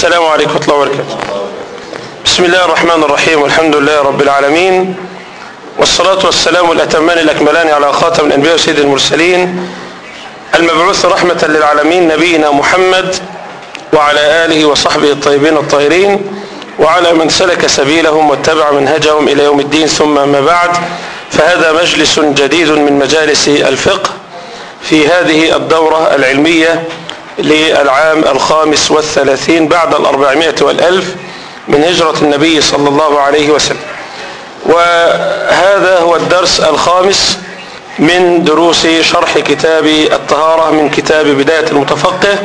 السلام عليكم ورحمة الله وبركاته. بسم الله الرحمن الرحيم والحمد لله رب العالمين والصلاة والسلام الأتمان الأكملان على خاتم الأنبياء وسيد المرسلين المبعوث رحمة للعالمين نبينا محمد وعلى آله وصحبه الطيبين الطاهرين وعلى من سلك سبيلهم واتبع منهجهم إلى يوم الدين ثم ما بعد فهذا مجلس جديد من مجالس الفقه في هذه الدورة العلمية للعام الخامس والثلاثين بعد الأربعمائة والألف من هجرة النبي صلى الله عليه وسلم. وهذا هو الدرس الخامس من دروس شرح كتاب الطهارة من كتاب بداية المتفقه.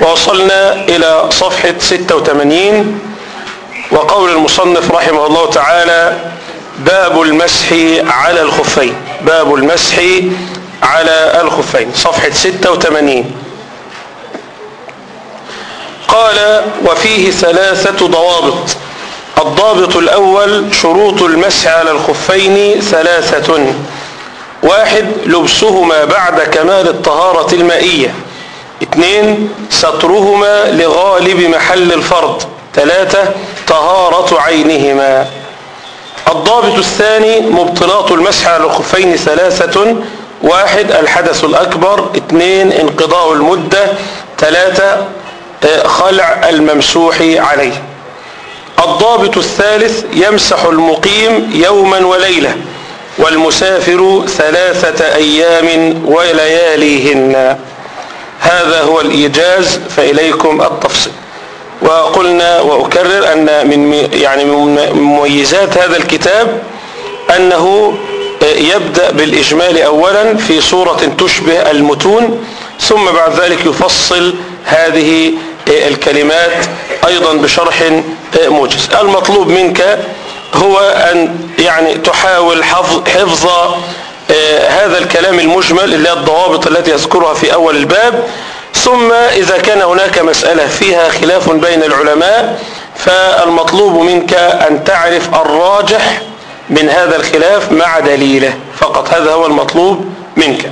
ووصلنا إلى صفحة 86 وقول المصنف رحمه الله تعالى باب المسح على الخفين. باب المسح على الخفين. صفحة 86 قال وفيه ثلاثة ضوابط. الضابط الأول شروط المسح على الخفين ثلاثة. واحد لبسهما بعد كمال الطهارة المائية. اثنين سترهما لغالب محل الفرض. ثلاثة طهارة عينهما. الضابط الثاني مبطلات المسح على الخفين ثلاثة. واحد الحدث الأكبر. اثنين انقضاء المدة. ثلاثة خلع الممسوح عليه. الضابط الثالث يمسح المقيم يوما وليلة والمسافر ثلاثة أيام ولياليهن. هذا هو الإيجاز فإليكم التفصيل. وقلنا وأكرر أن من يعني من مميزات هذا الكتاب أنه يبدأ بالإجمال أولا في صورة تشبه المتون ثم بعد ذلك يفصل هذه الكلمات أيضا بشرح موجز. المطلوب منك هو أن يعني تحاول حفظ, حفظ هذا الكلام المجمل اللي هي الضوابط التي يذكرها في أول الباب. ثم إذا كان هناك مسألة فيها خلاف بين العلماء فالمطلوب منك أن تعرف الراجح من هذا الخلاف مع دليله. فقط هذا هو المطلوب منك.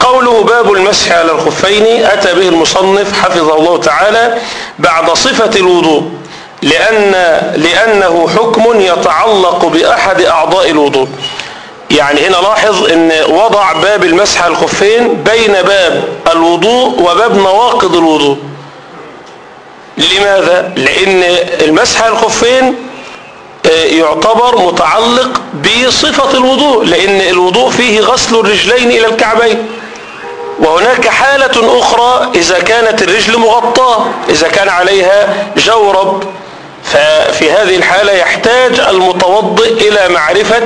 قوله باب المسح على الخفين أتى به المصنف حفظه الله تعالى بعد صفة الوضوء لأن لأنه حكم يتعلق بأحد أعضاء الوضوء. يعني هنا لاحظ إن وضع باب المسح على الخفين بين باب الوضوء وباب نواقض الوضوء. لماذا؟ لأن المسح على الخفين يعتبر متعلق بصفة الوضوء لأن الوضوء فيه غسل الرجلين إلى الكعبين. وهناك حالة أخرى إذا كانت الرجل مغطاة إذا كان عليها جورب ففي هذه الحالة يحتاج المتوضئ إلى معرفة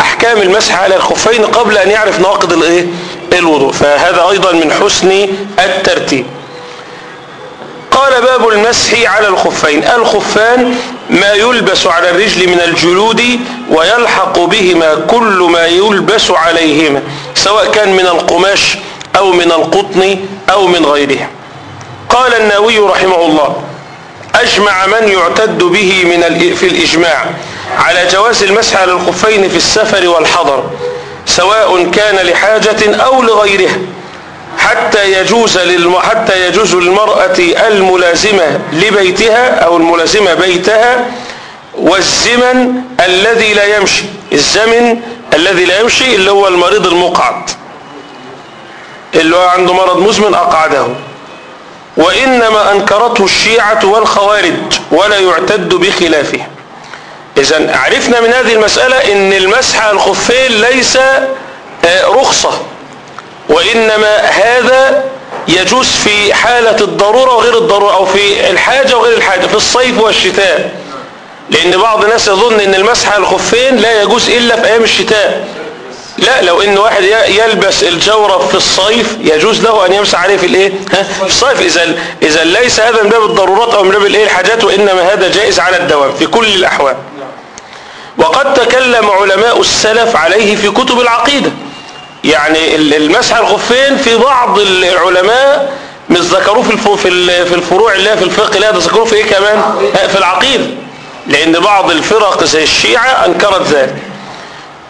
أحكام المسح على الخفين قبل أن يعرف نواقض الإيه؟ الوضوء. فهذا أيضا من حسن الترتيب. قال باب المسح على الخفين. الخفان ما يلبس على الرجل من الجلود ويلحق بهما كل ما يلبس عليهما سواء كان من القماش أو من القطن أو من غيره. قال الناوي رحمه الله أجمع من يعتد به من في الإجماع على جواز المسح على الخفين في السفر والحضر سواء كان لحاجة أو لغيرها حتى يجوز للم... حتى يجوز للمرأة الملازمة لبيتها أو الملازمة بيتها والزمن الذي لا يمشي الزمن الذي لا يمشي اللي هو المريض المقعد. اللي هو عنده مرض مزمن أقعده. وإنما أنكرته الشيعة والخوارج ولا يعتد بخلافه. إذا عرفنا من هذه المسألة أن المسح على الخفين ليس رخصة. وإنما هذا يجوز في حالة الضرورة وغير الضرورة أو في الحاجة وغير الحاجة في الصيف والشتاء. لأن بعض الناس يظن أن المسح على الخفين لا يجوز إلا في أيام الشتاء. لا لو إن واحد يلبس الجورب في الصيف يجوز له أن يمسح عليه في الإيه؟ ها؟ في الصيف. إذا إذا ليس هذا من باب الضرورات أو من باب الإيه؟ الحاجات وإنما هذا جائز على الدوام في كل الأحوال. وقد تكلم علماء السلف عليه في كتب العقيدة. يعني ال- المسح الخفين في بعض العلماء مش ذكروه في في ال- في الفروع اللي في الفقه لا ذكروه في إيه كمان؟ في العقيدة. لأن بعض الفرق زي الشيعة أنكرت ذلك.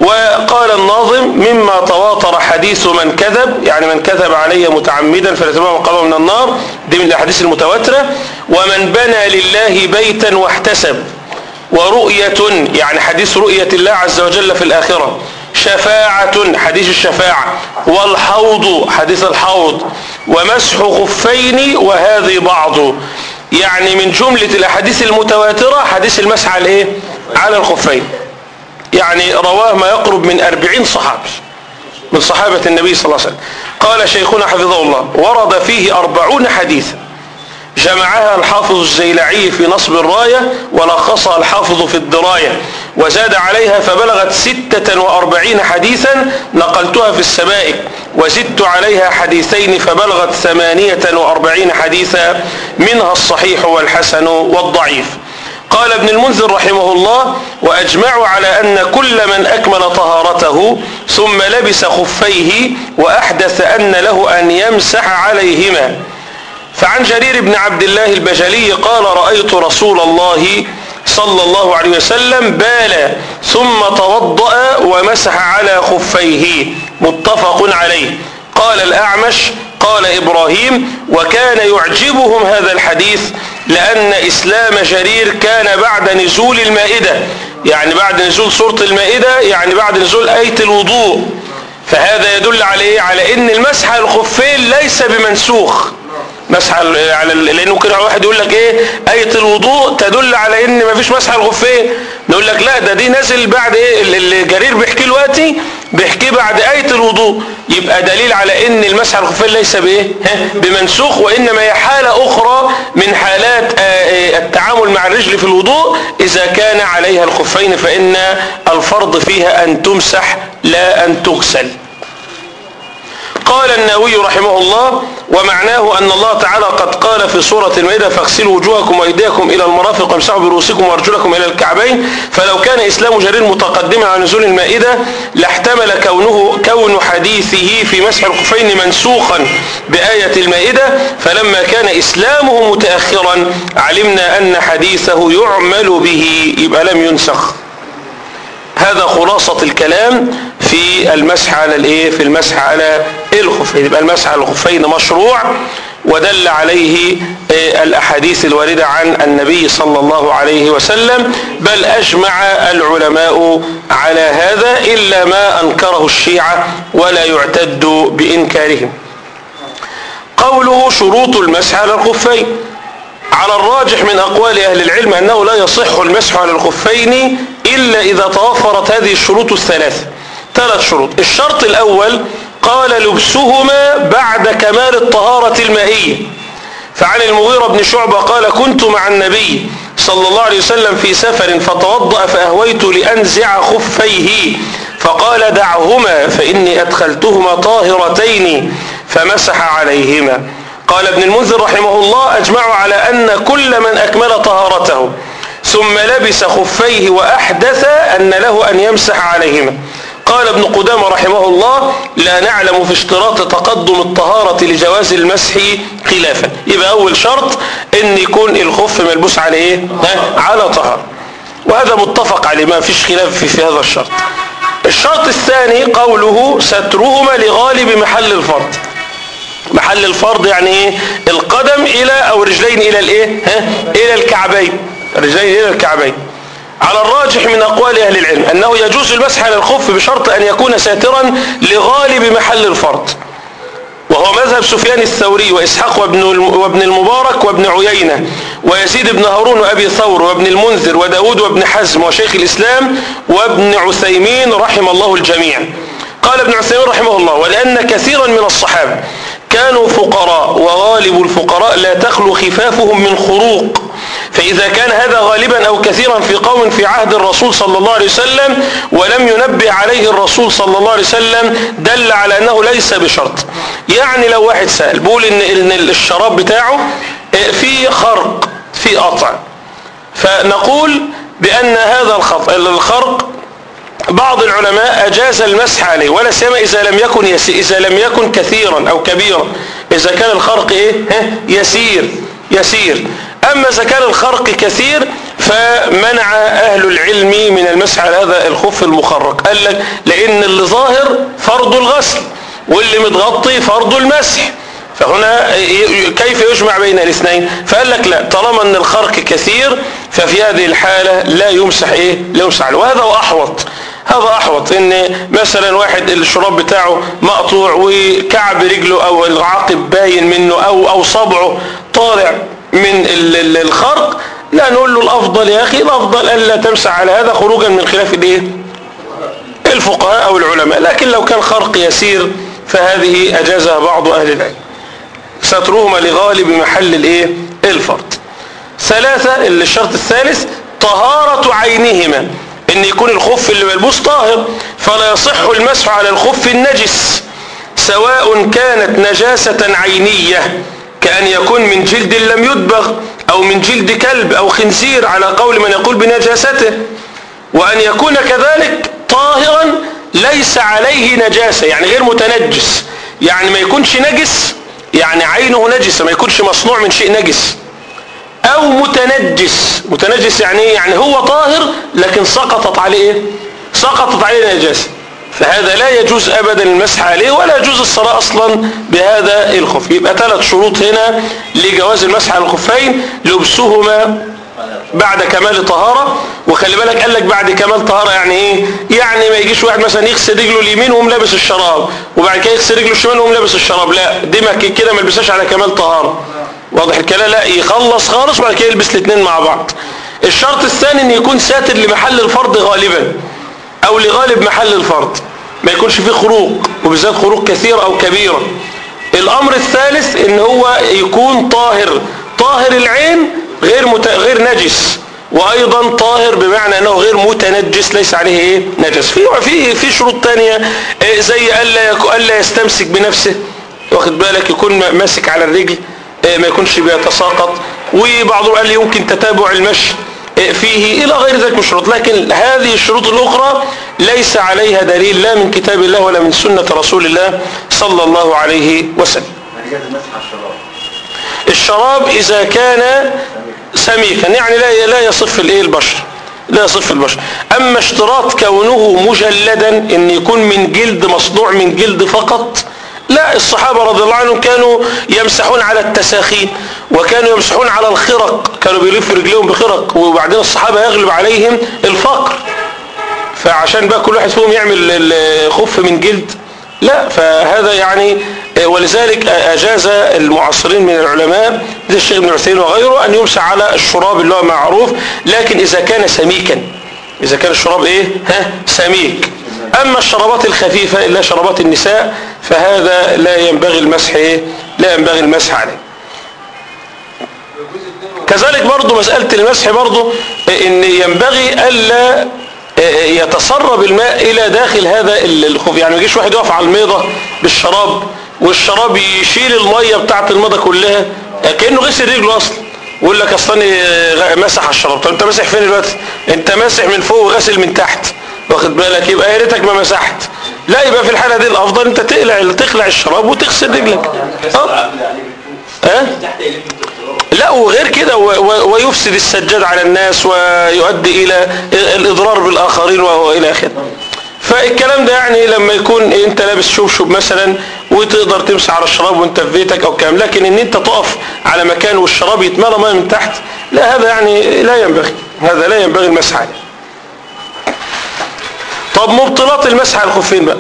وقال الناظم مما تواتر حديث من كذب يعني من كذب علي متعمدا فليتبعه مقامه من النار. دي من الأحاديث المتواترة. ومن بنى لله بيتا واحتسب. ورؤية يعني حديث رؤية الله عز وجل في الآخرة. شفاعة حديث الشفاعة. والحوض حديث الحوض. ومسح خفين وهذه بعض. يعني من جملة الأحاديث المتواترة حديث المسح على الايه على الخفين. يعني رواه ما يقرب من أربعين صحابي من صحابة النبي صلى الله عليه وسلم. قال شيخنا حفظه الله ورد فيه أربعون حديثا. جمعها الحافظ الزيلعي في نصب الراية ولخصها الحافظ في الدراية. وزاد عليها فبلغت ستة وأربعين حديثا نقلتها في السبائك وزدت عليها حديثين فبلغت ثمانية وأربعين حديثا منها الصحيح والحسن والضعيف. قال ابن المنذر رحمه الله وأجمعوا على أن كل من أكمل طهارته ثم لبس خفيه وأحدث أن له أن يمسح عليهما. فعن جرير بن عبد الله البجلي قال رأيت رسول الله صلى الله عليه وسلم بال ثم توضأ ومسح على خفيه. متفق عليه. قال الأعمش قال إبراهيم وكان يعجبهم هذا الحديث لأن إسلام جرير كان بعد نزول المائدة. يعني بعد نزول سورة المائدة يعني بعد نزول آية الوضوء. فهذا يدل على إيه؟ على إن المسح الخفين ليس بمنسوخ. مسح على ال- لأنه كده واحد يقول لك إيه آية الوضوء تدل على إن مفيش مسح على الخفين نقول لك لا ده دي نازل بعد إيه ال- اللي جرير بيحكي دلوقتي بيحكي بعد آية الوضوء. يبقى دليل على إن المسح الخفين ليس بإيه؟ بمنسوخ وإنما هي حالة أخرى من حالات آه، آه، التعامل مع الرجل في الوضوء. إذا كان عليها الخفين فإن الفرض فيها أن تمسح لا أن تغسل. قال النووي رحمه الله ومعناه أن الله تعالى قد قال في سورة المائدة فاغسلوا وجوهكم وأيديكم إلى المرافق وامسحوا برؤوسكم وأرجلكم إلى الكعبين. فلو كان إسلام جرير متقدما على نزول المائدة لاحتمل كونه كون حديثه في مسح الخفين منسوخا بآية المائدة. فلما كان إسلامه متأخرا علمنا أن حديثه يعمل به يبقى لم ينسخ. هذا خلاصة الكلام في المسح على الايه؟ في المسح على الخفين. يبقى المسح على الخفين مشروع ودل عليه آه، الأحاديث الواردة عن النبي صلى الله عليه وسلم بل أجمع العلماء على هذا إلا ما أنكره الشيعة ولا يعتد بإنكارهم. قوله شروط المسح على الخفين. على الراجح من أقوال أهل العلم أنه لا يصح المسح على الخفين إلا إذا توفرت هذه الشروط الثلاثة ثلاث شروط. الشرط الأول قال لبسهما بعد كمال الطهارة المائية. فعن المغيرة بن شعبة قال كنت مع النبي صلى الله عليه وسلم في سفر فتوضأ فأهويت لأنزع خفيه. فقال دعهما فإني أدخلتهما طاهرتين. فمسح عليهما. قال ابن المنذر رحمه الله أجمعوا على أن كل من أكمل طهارته. ثم لبس خفيه وأحدث أن له أن يمسح عليهما. قال ابن قدامة رحمه الله لا نعلم في اشتراط تقدم الطهارة لجواز المسح خلافا. يبقى أول شرط أن يكون الخف ملبوس على إيه؟ على طهارة. وهذا متفق عليه ما فيش خلاف في, في هذا الشرط. الشرط الثاني قوله سترهما لغالب محل الفرض. محل الفرض يعني إيه؟ القدم إلى أو رجلين إلى الإيه؟ ها؟ إلى الكعبين. رجلين إلى الكعبين. على الراجح من أقوال أهل العلم أنه يجوز المسح على الخف بشرط أن يكون ساترا لغالب محل الفرض. وهو مذهب سفيان الثوري وإسحاق وابن وابن المبارك وابن عيينة ويزيد بن هارون وأبي ثور وابن المنذر وداود وابن حزم وشيخ الإسلام وابن عثيمين رحم الله الجميع. قال ابن عثيمين رحمه الله ولأن كثيرا من الصحابة كانوا فقراء وغالب الفقراء لا تخلو خفافهم من خروق. فإذا كان هذا غالبا أو كثيرا في قوم في عهد الرسول صلى الله عليه وسلم ولم ينبه عليه الرسول صلى الله عليه وسلم دل على أنه ليس بشرط. يعني لو واحد سأل بيقول إن, إن الشراب بتاعه في خرق في قطع. فنقول بأن هذا الخرق بعض العلماء أجاز المسح عليه ولا سيما إذا لم يكن يسير إذا لم يكن كثيرا أو كبيرا. إذا كان الخرق إيه؟ يسير يسير. أما إذا كان الخرق كثير فمنع أهل العلم من المسح على هذا الخف المخرق. قال لك لأن اللي ظاهر فرض الغسل واللي متغطي فرض المسح. فهنا كيف يجمع بين الاثنين؟ فقال لك لا طالما إن الخرق كثير ففي هذه الحالة لا يمسح إيه؟ لا يمسح وهذا هو أحوط. هذا أحوط. ان مثلا واحد الشراب بتاعه مقطوع وكعب رجله أو العاقب باين منه أو أو صبعه طالع من الخرق لا نقول له الأفضل يا أخي الأفضل الا تمسح على هذا خروجا من خلاف الإيه؟ الفقهاء أو العلماء. لكن لو كان خرق يسير فهذه اجازها بعض أهل العلم. سترهما لغالب محل الإيه؟ الفرد ثلاثة الشرط الثالث طهارة عينهما. إن يكون الخف اللي ملبوس طاهر فلا يصح المسح على الخف النجس سواء كانت نجاسة عينية كأن يكون من جلد لم يدبغ أو من جلد كلب أو خنزير على قول من يقول بنجاسته. وأن يكون كذلك طاهرا ليس عليه نجاسة يعني غير متنجس يعني ما يكونش نجس يعني عينه نجسة ما يكونش مصنوع من شيء نجس. أو متنجس. متنجس يعني إيه يعني هو طاهر لكن سقطت عليه. إيه سقطت عليه نجاسة فهذا لا يجوز ابدا المسح عليه ولا يجوز الصلاة أصلا بهذا الخف. يبقى ثلاث شروط هنا لجواز المسح على الخفين. لبسهما بعد كمال طهارة. وخلي بالك قال لك بعد كمال طهارة يعني إيه؟ يعني ما يجيش واحد مثلا يغسل رجله اليمين وهم لابس الشراب وبعد كده يغسل رجله الشمال وهم لابس الشراب. لا دي ما كده ما يلبسهاش على كمال طهارة. واضح الكلام؟ لا يخلص خالص وبعد كده يلبس الاثنين مع بعض. الشرط الثاني إن يكون ساتر لمحل الفرض غالبا أو لغالب محل الفرض. ما يكونش فيه خروق وبالذات خروق كثيرة أو كبيرة. الأمر الثالث إن هو يكون طاهر. طاهر العين غير مت... غير نجس. وأيضا طاهر بمعنى إنه غير متنجس ليس عليه إيه؟ نجس. في في في شروط ثانية زي ألا يك... ألا يستمسك بنفسه. واخد بالك؟ يكون ماسك على الرجل. ما يكونش بيتساقط وبعضهم قال يمكن تتابع المشي. فيه إلى غير ذلك من الشروط لكن هذه الشروط الأخرى ليس عليها دليل لا من كتاب الله ولا من سنة رسول الله صلى الله عليه وسلم. الشراب إذا كان سميكا يعني لا لا يصف الإيه البشر. لا يصف البشر. أما اشتراط كونه مجلدا إن يكون من جلد مصنوع من جلد فقط لا الصحابة رضي الله عنهم كانوا يمسحون على التساخين وكانوا يمسحون على الخرق كانوا بيلفوا رجليهم بخرق وبعدين الصحابة يغلب عليهم الفقر. فعشان بقى كل واحد فيهم يعمل الخف من جلد. لا فهذا يعني ولذلك أجاز المعاصرين من العلماء زي الشيخ ابن عثيمين وغيره أن يمسح على الشراب اللي هو معروف لكن إذا كان سميكا. إذا كان الشراب إيه؟ ها؟ سميك. أما الشرابات الخفيفة إلا شرابات النساء فهذا لا ينبغي المسح إيه؟ لا ينبغي المسح عليه. كذلك برضو مسألة المسح برضو إن ينبغي ألا يتسرب الماء إلى داخل هذا الخف يعني ما يجيش واحد يقف على الميضة بالشراب والشراب يشيل المية بتاعت الميضة كلها كأنه غسل رجله أصلا. ويقول لك أصلا مسح على الشراب. طب أنت مسح فين دلوقتي؟ أنت مسح من فوق وغسل من تحت. واخد بالك؟ يبقى يا ريتك ما مسحت. لا يبقى في الحالة دي الأفضل أنت تقلع تخلع الشراب وتغسل رجلك أه؟ أه؟ لا وغير كده ويفسد السجاد على الناس ويؤدي إلى الإضرار بالآخرين وإلى آخره فالكلام ده يعني لما يكون أنت لابس شبشب مثلا وتقدر تمسح على الشراب وأنت في بيتك أو كلام لكن إن أنت تقف على مكان والشراب يتملى ميه من تحت لا هذا يعني لا ينبغي هذا لا ينبغي المسح عليه طب مبطلات المسح على الخفين بقى.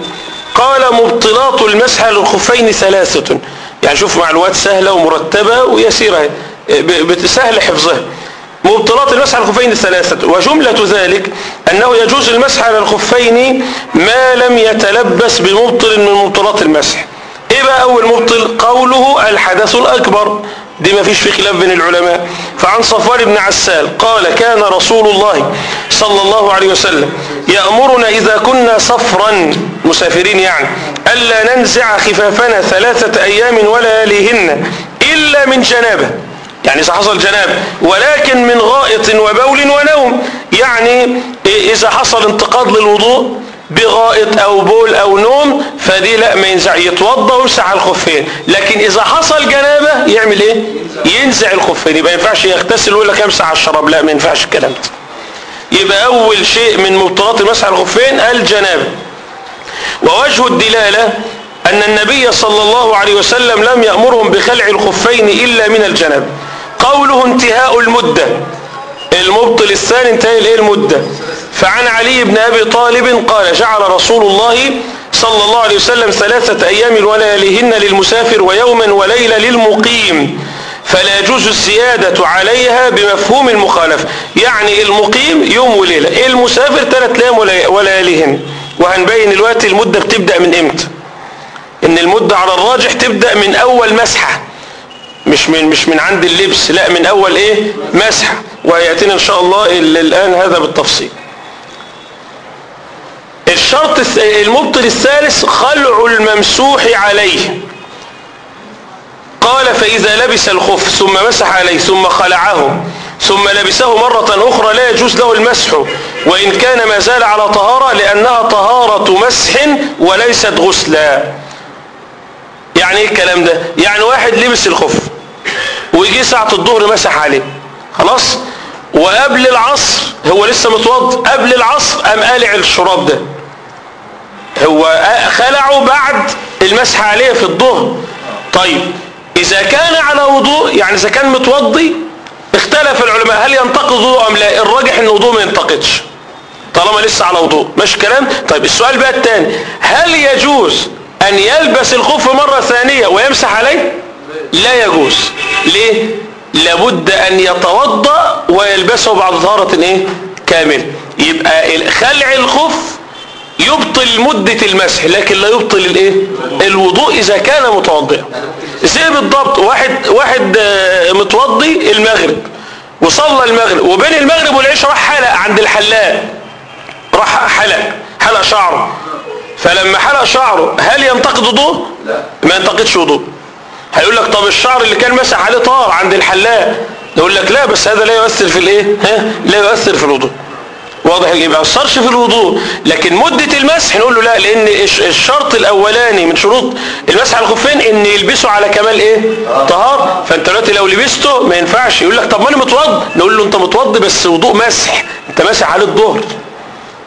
قال مبطلات المسح على الخفين ثلاثة. يعني شوف معلومات سهلة ومرتبة ويسيرة. سهل حفظها. مبطلات المسح على الخفين الثلاثة وجملة ذلك أنه يجوز المسح على الخفين ما لم يتلبس بمبطل من مبطلات المسح. إيه بقى أول مبطل؟ قوله الحدث الأكبر. دي ما فيش في خلاف بين العلماء. فعن صفوان بن عسال قال كان رسول الله صلى الله عليه وسلم يأمرنا إذا كنا صفرا مسافرين يعني ألا ننزع خفافنا ثلاثة أيام ولياليهن إلا من جنابة. يعني إذا حصل جنابه ولكن من غائط وبول ونوم. يعني إذا حصل انتقاض للوضوء بغائط أو بول أو نوم فدي لا ما ينزع يتوضأ ويمسح على الخفين. لكن إذا حصل جنابة يعمل إيه؟ ينزع الخفين. يبقى ما ينفعش يغتسل ويقول لك امسح على الشراب. لا ما ينفعش الكلام ده. يبقى أول شيء من مبطلات مسح الخفين الجنابة. ووجه الدلالة أن النبي صلى الله عليه وسلم لم يأمرهم بخلع الخفين إلا من الجنابة. قوله انتهاء المدة. المبطل الثاني انتهى الإيه؟ المدة. فعن علي بن أبي طالب قال جعل رسول الله صلى الله عليه وسلم ثلاثة أيام ولياليهن للمسافر ويوما وليلة للمقيم. فلا يجوز الزيادة عليها بمفهوم المخالفة يعني المقيم يوم وليلة المسافر ثلاثة أيام ولياليهن. وهنبين الوقت المدة بتبدأ من إمتى؟ إن المدة على الراجح تبدأ من أول مسحة. مش من مش من عند اللبس لأ من أول إيه؟ مسحة. ويأتينا إن شاء الله الآن هذا بالتفصيل. الشرط المبطل الثالث خلع الممسوح عليه. قال فإذا لبس الخف ثم مسح عليه ثم خلعه ثم لبسه مرة أخرى لا يجوز له المسح. وإن كان ما زال على طهارة لأنها طهارة مسح وليست غسلا. يعني إيه الكلام ده؟ يعني واحد لبس الخف ويجي ساعة الظهر مسح عليه. خلاص؟ وقبل العصر هو لسه متوض قبل العصر قام قالع الشراب ده. هو خلعه بعد المسح عليه في الظهر طيب إذا كان على وضوء يعني إذا كان متوضي اختلف العلماء هل ينتقد وضوء أم لا؟ الراجح إن الوضوء ما ينتقدش طالما لسه على وضوء مش كلام؟ طيب السؤال بقى الثاني هل يجوز أن يلبس الخف مرة ثانية ويمسح عليه؟ لا يجوز. ليه؟ لابد أن يتوضأ ويلبسه بعد طهارة إيه؟ كامل يبقى خلع الخف يبطل مدة المسح لكن لا يبطل الإيه؟ الوضوء إذا كان متوضئا. زي بالضبط واحد واحد متوضي المغرب وصلى المغرب وبين المغرب والعشاء راح حلق عند الحلاق. راح حلق حلق شعره. فلما حلق شعره هل ينتقد وضوء ما ينتقدش وضوء هيقول لك طب الشعر اللي كان مسح عليه طار عند الحلاق. يقول لك لا بس هذا لا يؤثر في الإيه؟ ها؟ لا يؤثر في الوضوء. واضح يبقى ما يأثرش في الوضوء. لكن مدة المسح نقول له لا لأن الشرط الأولاني من شروط المسح على الخفين إن يلبسه على كمال إيه؟ طهار فأنت دلوقتي لو لبسته ما ينفعش. يقول لك طب ما أنا متوضي نقول له أنت متوضي بس وضوء مسح. أنت مسح عليه الظهر.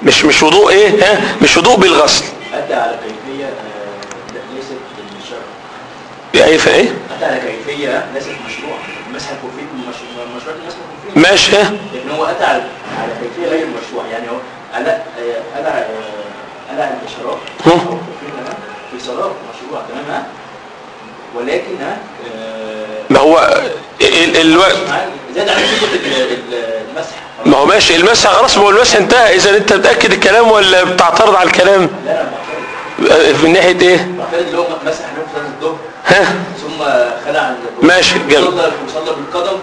مش مش وضوء إيه؟ ها؟ مش وضوء بالغسل. أتى على كيفية آه، ليست إيه في إيه أتى على كيفية ليست مشروع. مسح الكوفيد من مشروع مسح الكوفيد ماشي. ها لكن هو أتى على على كيفية غير مشروع يعني هو ألا آه، ألا آه، ألا ده في صلاة مشروع تمام؟ ولكن آه، ما هو ال- الوقت زاد على المسح. ما هو ماشي. المسح خلاص ما هو المسح انتهى. إذا أنت متأكد الكلام ولا بتعترض على الكلام؟ لا لا بعترض من ناحية إيه؟ بعترض اللي هو مسح صلاة الظهر. ها؟ ثم خلع ماشي، جميل. وصلى بالقدم.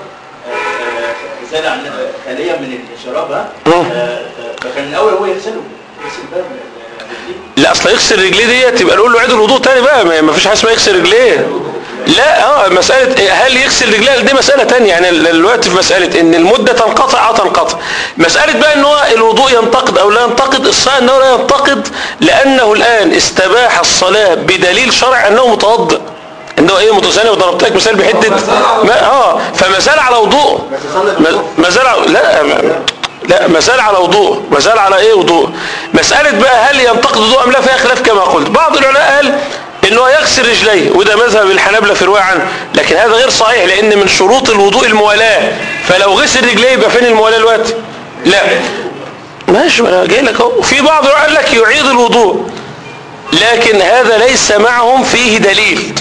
عن خالية من الشراب ها. آه، آه، فكان الأول هو يغسله يغسل بقى. لا أصل يغسل رجليه ديت يبقى نقول له عيد الوضوء تاني بقى ما فيش حاجة اسمها يغسل رجليه. لا آه مسألة إيه، هل يغسل رجليه؟ دي مسألة تانية. يعني ال- الوقت في مسألة إن المدة تنقطع آه تنقطع. مسألة بقى إن هو الوضوء ينتقد أو لا ينتقد الصحيح انه لا ينتقد لأنه الآن استباح الصلاة بدليل شرع أنه متوضئ. انه إيه متساني وضربت لك مثال بحتة ما آه فما زال على وضوء. ما- زال على- لا لا ما زال على وضوء. ما زال على إيه وضوء؟ مسألة بقى هل ينتقد وضوء أم لا فيها خلاف كما قلت. بعض العلماء قال انه يغسل رجليه وده مذهب الحنابلة في رواية عنه لكن هذا غير صحيح لأن من شروط الوضوء الموالاة. فلو غسل رجليه يبقى فين الموالاة الوقت لا. ماشي ما أنا جاي لك أهو. في بعض قال لك يعيد الوضوء لكن هذا ليس معهم فيه دليل.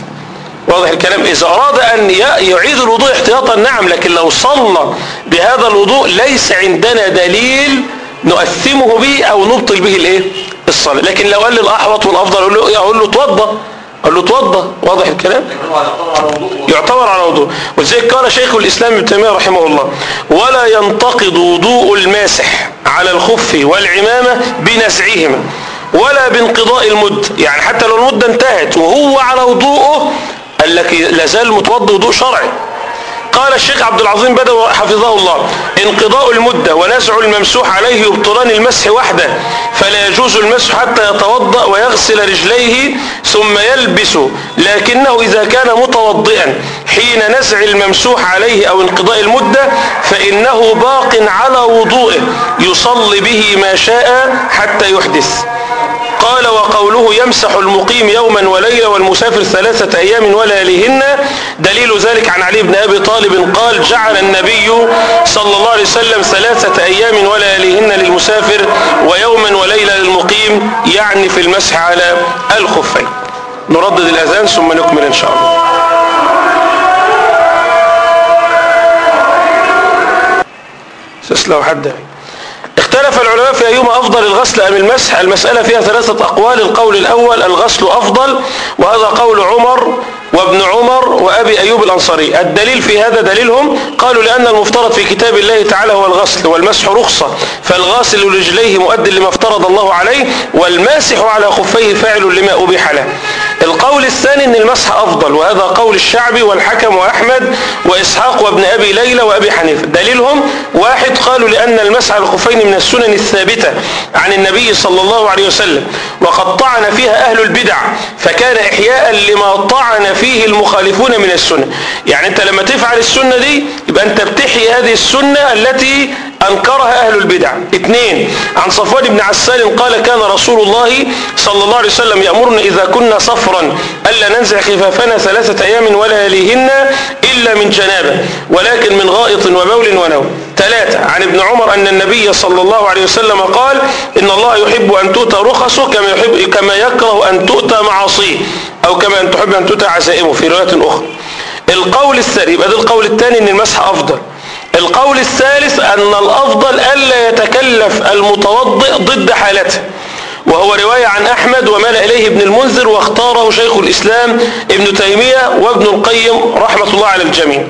واضح الكلام. إذا أراد أن يعيد الوضوء احتياطا نعم لكن لو صلى بهذا الوضوء ليس عندنا دليل نؤثمه به أو نبطل به الإيه؟ الصلاة. لكن لو قال لي الأحوط والأفضل أقول له, أقول له اتوضى قال له اتوضى واضح الكلام؟ يعتبر على وضوء. ولذلك قال شيخ الإسلام ابن تيمية رحمه الله ولا ينتقض وضوء الماسح على الخف والعمامة بنزعهما ولا بانقضاء المد. يعني حتى لو المدة انتهت وهو على وضوءه قال لك لازال متوضي وضوء شرعي. قال الشيخ عبد العظيم بدوي حفظه الله انقضاء المدة ونزع الممسوح عليه يبطلان المسح وحده فلا يجوز المسح حتى يتوضأ ويغسل رجليه ثم يلبس لكنه إذا كان متوضئا حين نزع الممسوح عليه أو انقضاء المدة فإنه باق على وضوئه يصلي به ما شاء حتى يحدث. قال وقوله يمسح المقيم يوما وليلة والمسافر ثلاثة أيام ولياليهن دليل ذلك عن علي بن أبي طالب قال جعل النبي صلى الله عليه وسلم ثلاثة أيام ولياليهن للمسافر ويوما وليلة للمقيم يعني في المسح على الخفين. نردد الأذان ثم نكمل إن شاء الله. تسلوا حد. اختلف العلماء في أيهما أفضل الغسل أم المسح؟ المسألة فيها ثلاثة أقوال. القول الأول الغسل أفضل وهذا قول عمر وابن عمر وأبي أيوب الأنصاري. الدليل في هذا دليلهم قالوا لأن المفترض في كتاب الله تعالى هو الغسل والمسح رخصة فالغاسل رجليه مؤد لما افترض الله عليه والماسح على خفيه فاعل لما أبيح له. القول الثاني إن المسح أفضل وهذا قول الشعبي والحكم وأحمد وإسحاق وابن أبي ليلى وأبي حنيفة. دليلهم واحد قالوا لأن المسح على الخفين من السنن الثابتة عن النبي صلى الله عليه وسلم وقد طعن فيها أهل البدع فكان إحياء لما طعن فيه المخالفون من السنة. يعني انت لما تفعل السنة دي يبقى انت بتحيي هذه السنة التي أنكرها أهل البدع. اثنين عن صفوان بن عسال قال كان رسول الله صلى الله عليه وسلم يأمرنا إذا كنا صفرا ألا ننزع خفافنا ثلاثة أيام ولا يليهن إلا من جنابة ولكن من غائط وبول ونوم. ثلاثة عن ابن عمر أن النبي صلى الله عليه وسلم قال إن الله يحب أن تؤتى رخصه كما, يحب كما يكره أن تؤتى معاصيه. أو كما أن تحب أن تؤتى عزائمه في رواية أخرى. القول الثاني يبقى ده القول الثاني أن المسح أفضل. القول الثالث أن الأفضل ألا يتكلف المتوضئ ضد حالته. وهو رواية عن أحمد ومال إليه ابن المنذر واختاره شيخ الإسلام ابن تيمية وابن القيم رحمة الله على الجميع.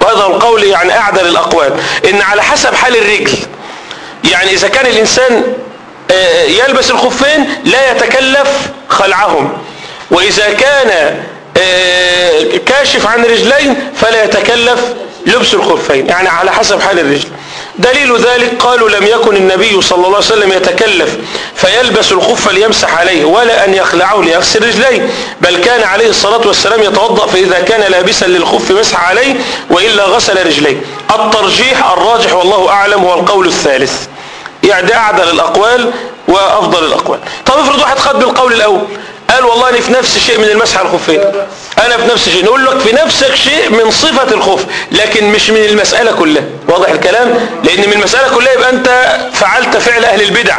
وهذا القول يعني أعدل الأقوال. إن على حسب حال الرجل يعني إذا كان الإنسان يلبس الخفين لا يتكلف خلعهم. وإذا كان كاشف عن رجلين فلا يتكلف لبس الخفين يعني على حسب حال الرجل. دليل ذلك قالوا لم يكن النبي صلى الله عليه وسلم يتكلف فيلبس الخف ليمسح عليه ولا أن يخلعه ليغسل رجليه بل كان عليه الصلاة والسلام يتوضأ فإذا كان لابسا للخف مسح عليه وإلا غسل رجليه. الترجيح الراجح والله أعلم هو القول الثالث. يعني أعدل الأقوال وأفضل الأقوال. طب افرض واحد خد بالقول الأول. قال والله أنا في نفس الشيء من المسح على الخفين أنا في نفس الشيء نقول لك في نفسك شيء من صفة الخف لكن مش من المسألة كلها. واضح الكلام؟ لأن من المسألة كلها يبقى أنت فعلت فعل أهل البدع.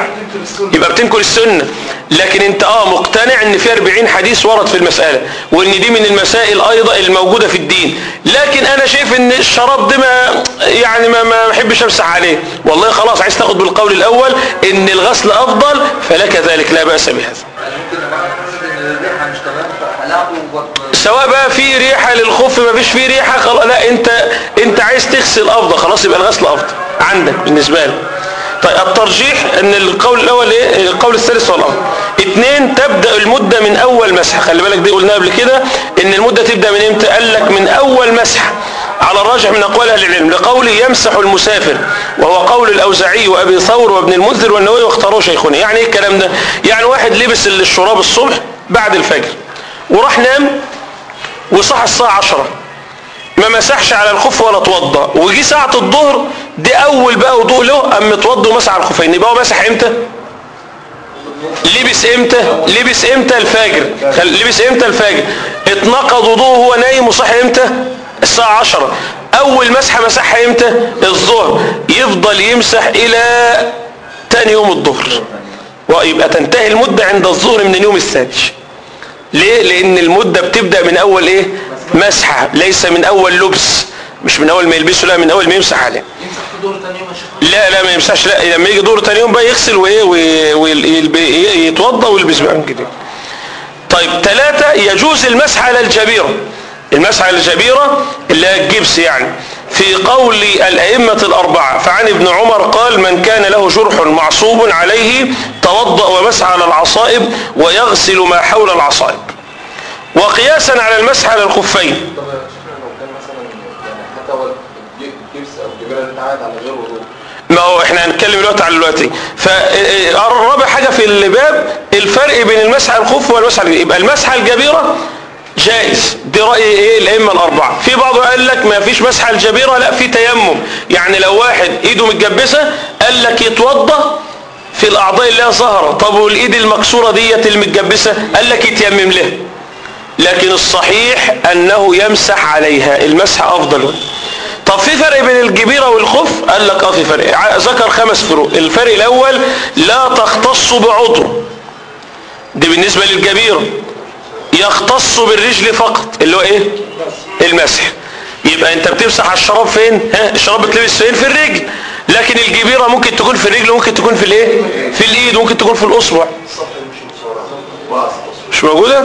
يبقى بتنكر السنة. لكن أنت آه مقتنع أن في 40 حديث ورد في المسألة وأن دي من المسائل أيضا الموجودة في الدين. لكن أنا شايف أن الشراب ده ما يعني ما ما بحبش أمسح عليه. والله خلاص عايز تاخد بالقول الأول أن الغسل أفضل فلك ذلك لا بأس بهذا. سواء بقى في ريحة للخف ما فيش فيه ريحة خلاص لا انت انت عايز تغسل أفضل خلاص يبقى الغسل أفضل عندك بالنسبة لك. طيب الترجيح إن القول الأول إيه؟ القول الثالث هو الافضل اثنين تبدأ المدة من أول مسح. خلي بالك دي قلناها قبل كده إن المدة تبدأ من إمتى؟ قال لك من أول مسح. على الراجح من أقوال أهل العلم لقوله يمسح المسافر وهو قول الأوزاعي وأبي ثور وابن المنذر والنووي واختاروه شيخنا. يعني إيه الكلام ده؟ يعني واحد لبس الشراب الصبح بعد الفجر. وراح نام وصح الساعة عشرة. ما مسحش على الخف ولا توضى. وجي ساعة الظهر دي أول بقى وضوء له اما توضى ومسح على الخفين. يبقى هو إمتى؟ لبس إمتى؟ لبس إمتى الفجر. لبس إمتى الفجر؟ اتنقض وضوءه وهو نايم وصحي إمتى؟ الساعة عشرة. أول مسحة مسحها إمتى؟ الظهر. يفضل يمسح إلى تاني يوم الظهر. ويبقى تنتهي المدة عند الظهر من اليوم الثاني ليه؟ لأن المدة بتبدأ من أول إيه؟ مسحة ليس من أول لبس. مش من أول ما يلبسه لا من أول ما يمسح عليه. لا لا ما يمسحش. لا لما يجي دور تاني يوم بقى يغسل وإيه؟ ويتوضى ويلبس بقى. من جديد طيب ثلاثة يجوز المسح على الجبيرة. المسح على الجبيرة اللي هي الجبس يعني. في قول الأئمة الأربعة فعن ابن عمر قال من كان له جرح معصوب عليه توضأ ومسح على العصائب ويغسل ما حول العصائب. وقياسا على المسح على الخفين. ما هو إحنا هنتكلم دلوقتي على دلوقتي. فالرابع حاجة في الباب الفرق بين المسح على الخف والمسح على الجبيرة يبقى المسح على الجبيرة جائز. دي رأي إيه؟ الأئمة الأربعة. في بعض قال لك ما فيش مسح على الجبيرة لا في تيمم. يعني لو واحد إيده متجبسة قال لك يتوضى في الأعضاء اللي هي ظهرة طب والإيد المكسورة ديت المتجبسة؟ قال لك يتيمم لها. لكن الصحيح أنه يمسح عليها. المسح أفضل. طب في فرق بين الجبيرة والخف؟ قال لك آه في فرق. ذكر خمس فروق. الفرق الأول لا تختص بعضو. دي بالنسبة للجبيرة. يختص بالرجل فقط. اللي هو إيه؟ المسح يبقى أنت بتمسح على الشراب فين؟ ها؟ الشراب بتلبس فين؟ في الرجل. لكن الجبيرة ممكن تكون في الرجل وممكن تكون في الإيه؟ في الإيد وممكن تكون في الاصبع مش موجودة؟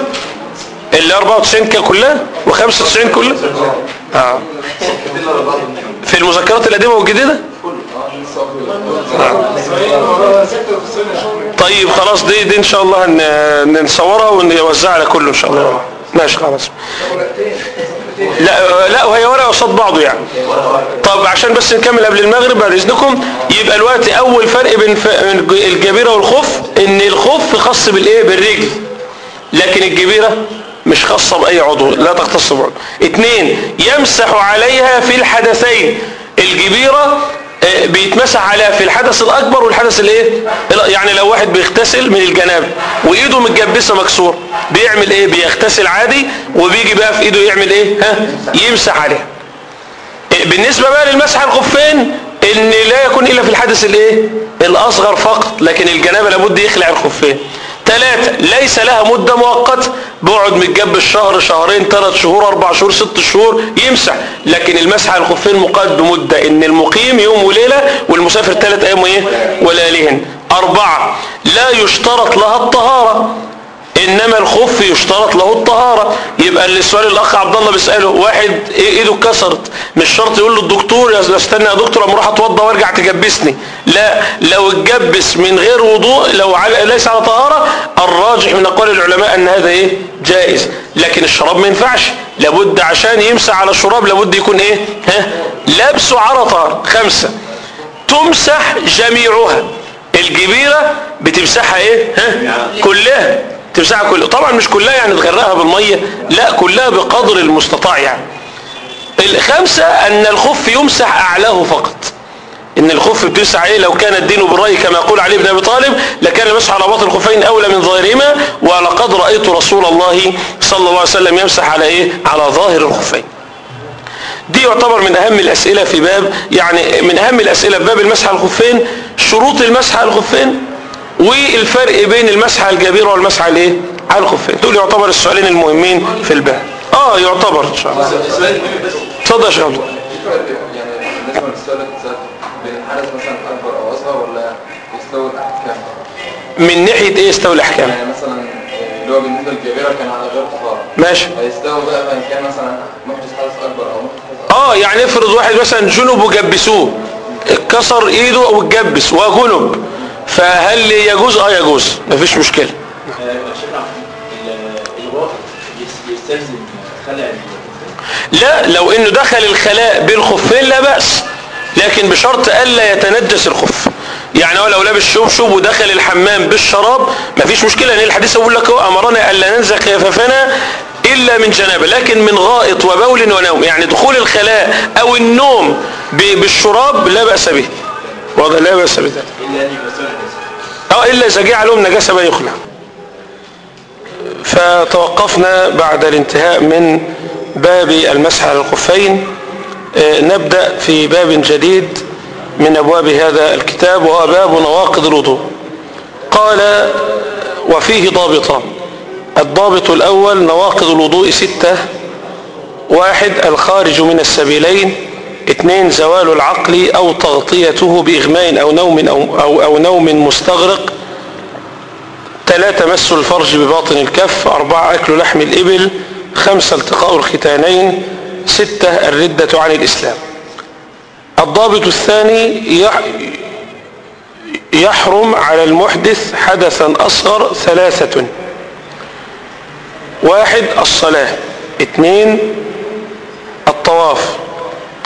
ال 94 ك- كلها؟ و95 كلها؟ آه. في المذكرات القديمة والجديدة؟ طيب خلاص دي دي إن شاء الله نصورها ونوزعها على كله إن شاء الله. ماشي خلاص. لا لا وهي ورقة قصاد بعضه يعني. طب عشان بس نكمل قبل المغرب بعد إذنكم يبقى الوقت أول فرق بين الجبيرة والخف إن الخف خاص بالإيه؟ بالرجل. لكن الجبيرة مش خاصة بأي عضو لا تختص بعضو اثنين يمسح عليها في الحدثين. الجبيرة بيتمسح عليها في الحدث الأكبر والحدث الإيه؟ ال- يعني لو واحد بيغتسل من الجنابه وإيده متجبسة مكسورة بيعمل إيه؟ بيغتسل عادي وبيجي بقى في إيده يعمل إيه؟ ها؟ يمسح عليها. بالنسبة بقى للمسح الخفين إن لا يكون إلا في الحدث الإيه؟ الأصغر فقط لكن الجنابة لابد يخلع الخفين. ثلاثة ليس لها مدة مؤقتة بقعد متجبس شهر شهرين ثلاث شهور أربع شهور ست شهور يمسح. لكن المسح على الخفين مقيد بمدة إن المقيم يوم وليلة والمسافر ثلاث أيام وايه ولياليهن. أربعة لا يشترط لها الطهارة. إنما الخف يشترط له الطهارة. يبقى السؤال الأخ عبد الله بيسأله واحد إيه إيده اتكسرت؟ مش شرط يقول له الدكتور يا استنى يا دكتور أما أروح أتوضى وأرجع تجبسني. لا لو اتجبس من غير وضوء لو على ليس على طهارة الراجح من أقوال العلماء أن هذا إيه؟ جائز. لكن الشراب ما ينفعش. لابد عشان يمسح على الشراب لابد يكون إيه؟ ها؟ لابسه على طهارة. خمسة تمسح جميعها. الجبيرة بتمسحها إيه؟ ها؟ كلها. تمسحها كلها طبعا مش كلها يعني تغرقها بالمية لا كلها بقدر المستطاع يعني. الخامسة أن الخف يمسح أعلاه فقط. إن الخف بتمسح عليه لو كان الدين بالرأي كما يقول علي بن أبي طالب لكان المسح على باطن الخفين أولى من ظاهرهما ولقد رأيت رسول الله صلى الله عليه وسلم يمسح على إيه؟ على ظاهر الخفين. دي يعتبر من أهم الأسئلة في باب يعني من أهم الأسئلة في باب المسح على الخفين شروط المسح على الخفين. والفرق بين المسح على الجبيرة والمسح على على الخفين. دول يعتبر السؤالين المهمين في الباب آه يعتبر إن شاء الله. اتفضل يا شيخ عبد الله. يعني مثلا اكبر أو اصغر ولا يستوي الاحكام من ناحية إيه استوى الأحكام؟ يعني مثلا اللي هو بالنسبة للجبيرة كان على غير طهارة. ماشي. هيستوي بقى ان كان مثلا محدث حدث أكبر أو محدث. آه يعني افرض واحد مثلا جنب وجبسوه كسر إيده واتجبس وجنب فهل يجوز؟ آه يجوز. مفيش مشكلة. لا لو إنه دخل الخلاء بالخفين لا بأس لكن بشرط ألا يتنجس الخف. يعني هو لو لابس شبشب ودخل الحمام بالشراب مفيش مشكلة. ان الحديث يقول لك أمرنا ألا ننزع خفافنا إلا من جنابة لكن من غائط وبول ونوم. يعني دخول الخلاء أو النوم بالشراب لا بأس به. واضح؟ لا بأس يكسر أو إلا إذا جه عليهم نجاسة ما يخلع فتوقفنا بعد الانتهاء من باب المسح على الخفين. آه، نبدأ في باب جديد من أبواب هذا الكتاب وهو باب نواقض الوضوء. قال وفيه ضابطان. الضابط الأول نواقض الوضوء ستة. واحد الخارج من السبيلين. اثنين زوال العقل أو تغطيته بإغماء أو نوم أو, أو, أو نوم مستغرق. ثلاثة مس الفرج بباطن الكف. أربعة أكل لحم الإبل. خمسة التقاء الختانين. ستة الردة عن الإسلام. الضابط الثاني يح- يحرم على المحدث حدثا أصغر ثلاثة. واحد الصلاة. اثنين الطواف.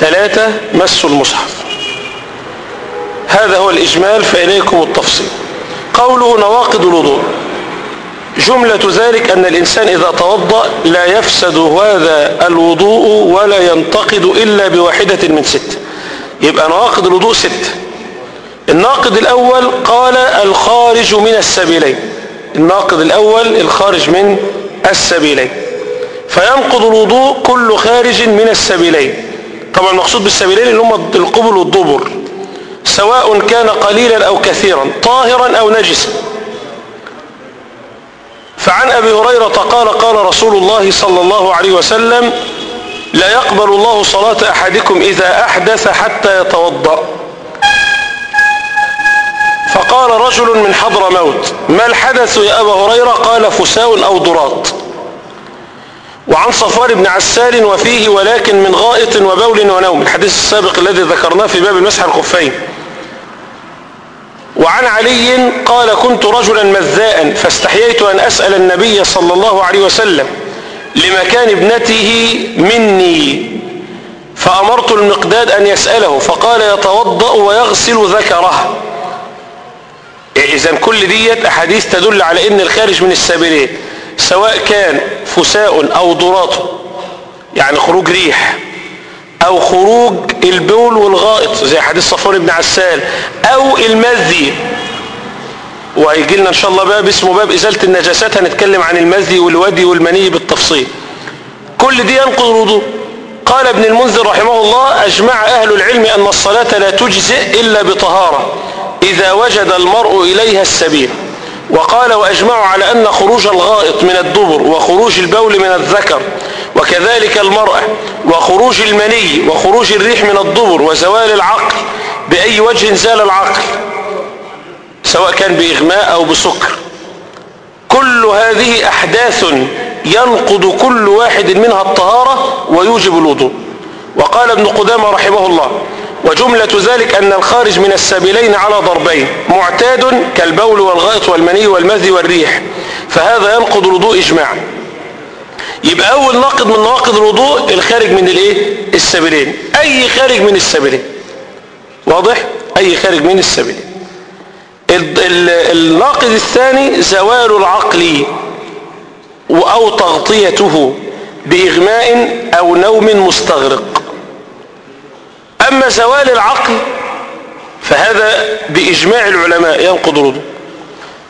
ثلاثة مس المصحف. هذا هو الإجمال فإليكم التفصيل. قوله نواقض الوضوء. جملة ذلك أن الإنسان إذا توضأ لا يفسد هذا الوضوء ولا ينتقد إلا بواحدة من ست. يبقى نواقض الوضوء ست. الناقض الأول قال الخارج من السبيلين. الناقض الأول الخارج من السبيلين. فينقض الوضوء كل خارج من السبيلين. طبعا المقصود بالسبيلين اللي هم القبل والدبر سواء كان قليلا أو كثيرا طاهرا أو نجسا. فعن أبي هريرة قال قال رسول الله صلى الله عليه وسلم لا يقبل الله صلاة أحدكم إذا أحدث حتى يتوضأ. فقال رجل من حضر موت ما الحدث يا أبا هريرة؟ قال فساء أو ضراط وعن صفوان بن عسال وفيه ولكن من غائط وبول ونوم الحديث السابق الذي ذكرناه في باب المسح الخفين. وعن علي قال كنت رجلا مذاء فاستحييت أن أسأل النبي صلى الله عليه وسلم لمكان ابنته مني فأمرت المقداد أن يسأله فقال يتوضأ ويغسل ذكره. إذا كل ديت أحاديث تدل على أن الخارج من السبيلين سواء كان فساء أو ضراط يعني خروج ريح أو خروج البول والغائط زي حديث صفوان بن عسال أو المذي وهيجي لنا إن شاء الله باب اسمه باب إزالة النجاسات هنتكلم عن المذي والودي والمني بالتفصيل. كل دي ينقض الوضوء. قال ابن المنذر رحمه الله أجمع أهل العلم أن الصلاة لا تجزئ إلا بطهارة إذا وجد المرء إليها السبيل. وقال وأجمعوا على أن خروج الغائط من الدبر وخروج البول من الذكر وكذلك المرأة وخروج المني وخروج الريح من الدبر وزوال العقل بأي وجه زال العقل سواء كان بإغماء أو بسكر. كل هذه أحداث ينقض كل واحد منها الطهارة ويوجب الوضوء. وقال ابن قدامة رحمه الله وجملة ذلك أن الخارج من السبيلين على ضربين معتاد كالبول والغائط والمني والمذي والريح فهذا ينقض الوضوء إجماعا. يبقى أول ناقض من نواقض الوضوء الخارج من الإيه؟ السبيلين. أي خارج من السبيلين؟ واضح؟ أي خارج من السبيلين. ال- ال- الناقض الثاني زوال العقل أو تغطيته بإغماء أو نوم مستغرق. أما زوال العقل فهذا بإجماع العلماء ينقض الوضوء.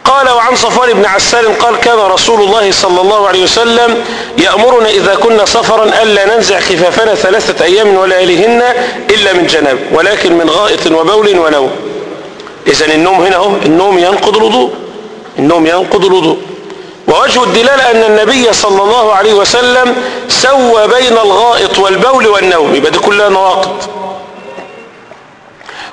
قال وعن صفوان بن عسال قال كان رسول الله صلى الله عليه وسلم يأمرنا إذا كنا سفرا ألا ننزع خفافنا ثلاثة أيام ولياليهن إلا من جناب ولكن من غائط وبول ونوم. إذا النوم هنا هو النوم ينقض الوضوء. النوم ينقض الوضوء. ووجه الدلالة أن النبي صلى الله عليه وسلم سوى بين الغائط والبول والنوم. يبقى دي كلها نواقض.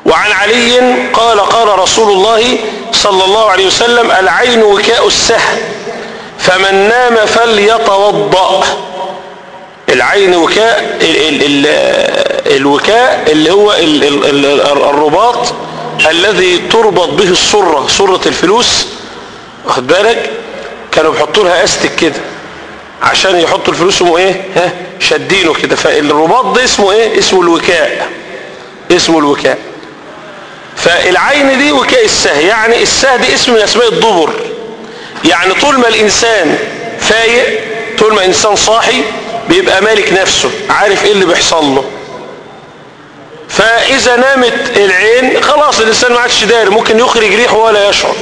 وعن علي قال قال رسول الله صلى الله عليه وسلم العين وكاء السهم فمن نام فليتوضأ. العين وكاء ال ال ال الوكاء اللي هو ال ال ال الرباط الذي تربط به السرة سرة الفلوس. واخد بالك؟ كانوا بيحطوا لها أستك كده عشان يحطوا الفلوس اسمه إيه؟ ها؟ شدينه كده. فالرباط ده اسمه إيه؟ اسمه الوكاء اسمه الوكاء. فالعين دي وكاء السه يعني السه دي اسم من اسماء الدبر. يعني طول ما الإنسان فايق طول ما انسان صاحي بيبقى مالك نفسه عارف إيه اللي بيحصل له. فإذا نامت العين خلاص الإنسان ما عادش داري ممكن يخرج ريحه ولا يشعر.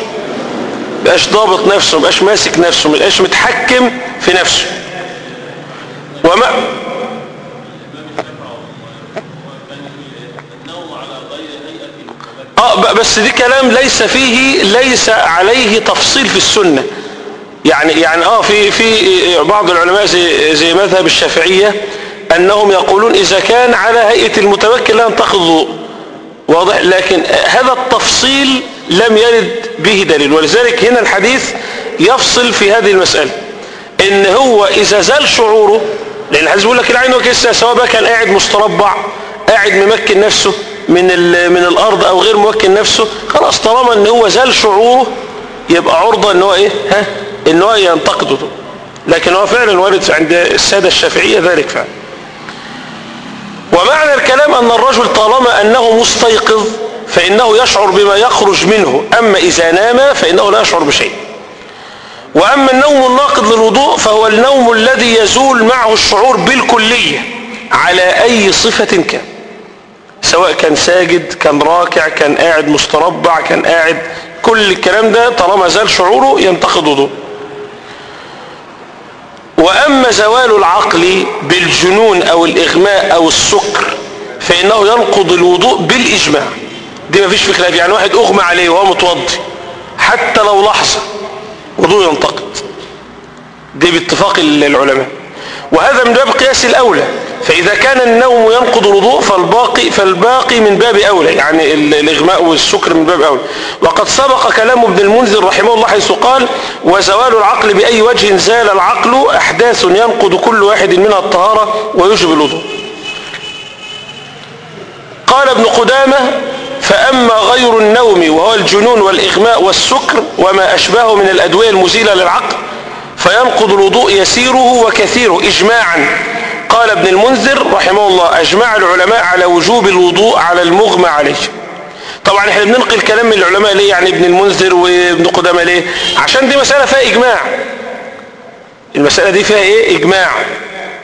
بقاش ضابط نفسه بقاش ماسك نفسه بقاش متحكم في نفسه. وما آه بس دي كلام ليس فيه ليس عليه تفصيل في السنة. يعني يعني آه في في بعض العلماء زي زي مذهب الشافعية أنهم يقولون إذا كان على هيئة المتوكل لا ينتقض واضح؟ لكن هذا التفصيل لم يرد به دليل. ولذلك هنا الحديث يفصل في هذه المسألة. إن هو إذا زال شعوره لأن الحديث بيقول لك العين وكسها سواء بقى كان قاعد مستربع قاعد ممكن نفسه من من الأرض أو غير ممكن نفسه خلاص طالما إن هو زال شعوره يبقى عرضة إن هو إيه؟ ها؟ إن هو ينتقده. لكن هو فعلا وارد عند السادة الشافعية ذلك فعلا. ومعنى الكلام أن الرجل طالما أنه مستيقظ فإنه يشعر بما يخرج منه. أما إذا نام فإنه لا يشعر بشيء. وأما النوم الناقض للوضوء فهو النوم الذي يزول معه الشعور بالكلية على أي صفة كان. سواء كان ساجد كان راكع كان قاعد مستربع كان قاعد كل الكلام ده طالما زال شعوره ينتقض وضوء وأما زوال العقل بالجنون أو الإغماء أو السكر فإنه ينقض الوضوء بالإجماع. دي مفيش فكرة يعني واحد أغمى عليه وهو متوضي حتى لو لحظة وضوء ينتقض دي باتفاق العلماء. وهذا من باب قياس الأولى. فإذا كان النوم ينقض الوضوء فالباقي, فالباقي من باب أولى. يعني ال- الإغماء والسكر من باب أولى. وقد سبق كلام ابن المنذر رحمه الله حيث قال وزوال العقل بأي وجه زال العقل أحداث ينقض كل واحد منها الطهارة ويجب الوضوء. قال ابن قدامة فأما غير النوم وهو الجنون والإغماء والسكر وما أشبهه من الأدوية المزيلة للعقل فينقض الوضوء يسيره وكثيره إجماعا. قال ابن المنذر رحمه الله أجمع العلماء على وجوب الوضوء على المغمى عليه. طبعا إحنا بننقل كلام من العلماء ليه؟ يعني ابن المنذر وابن قدامة ليه؟ عشان دي مسألة فيها إجماع. المسألة دي فيها إيه؟ إجماع.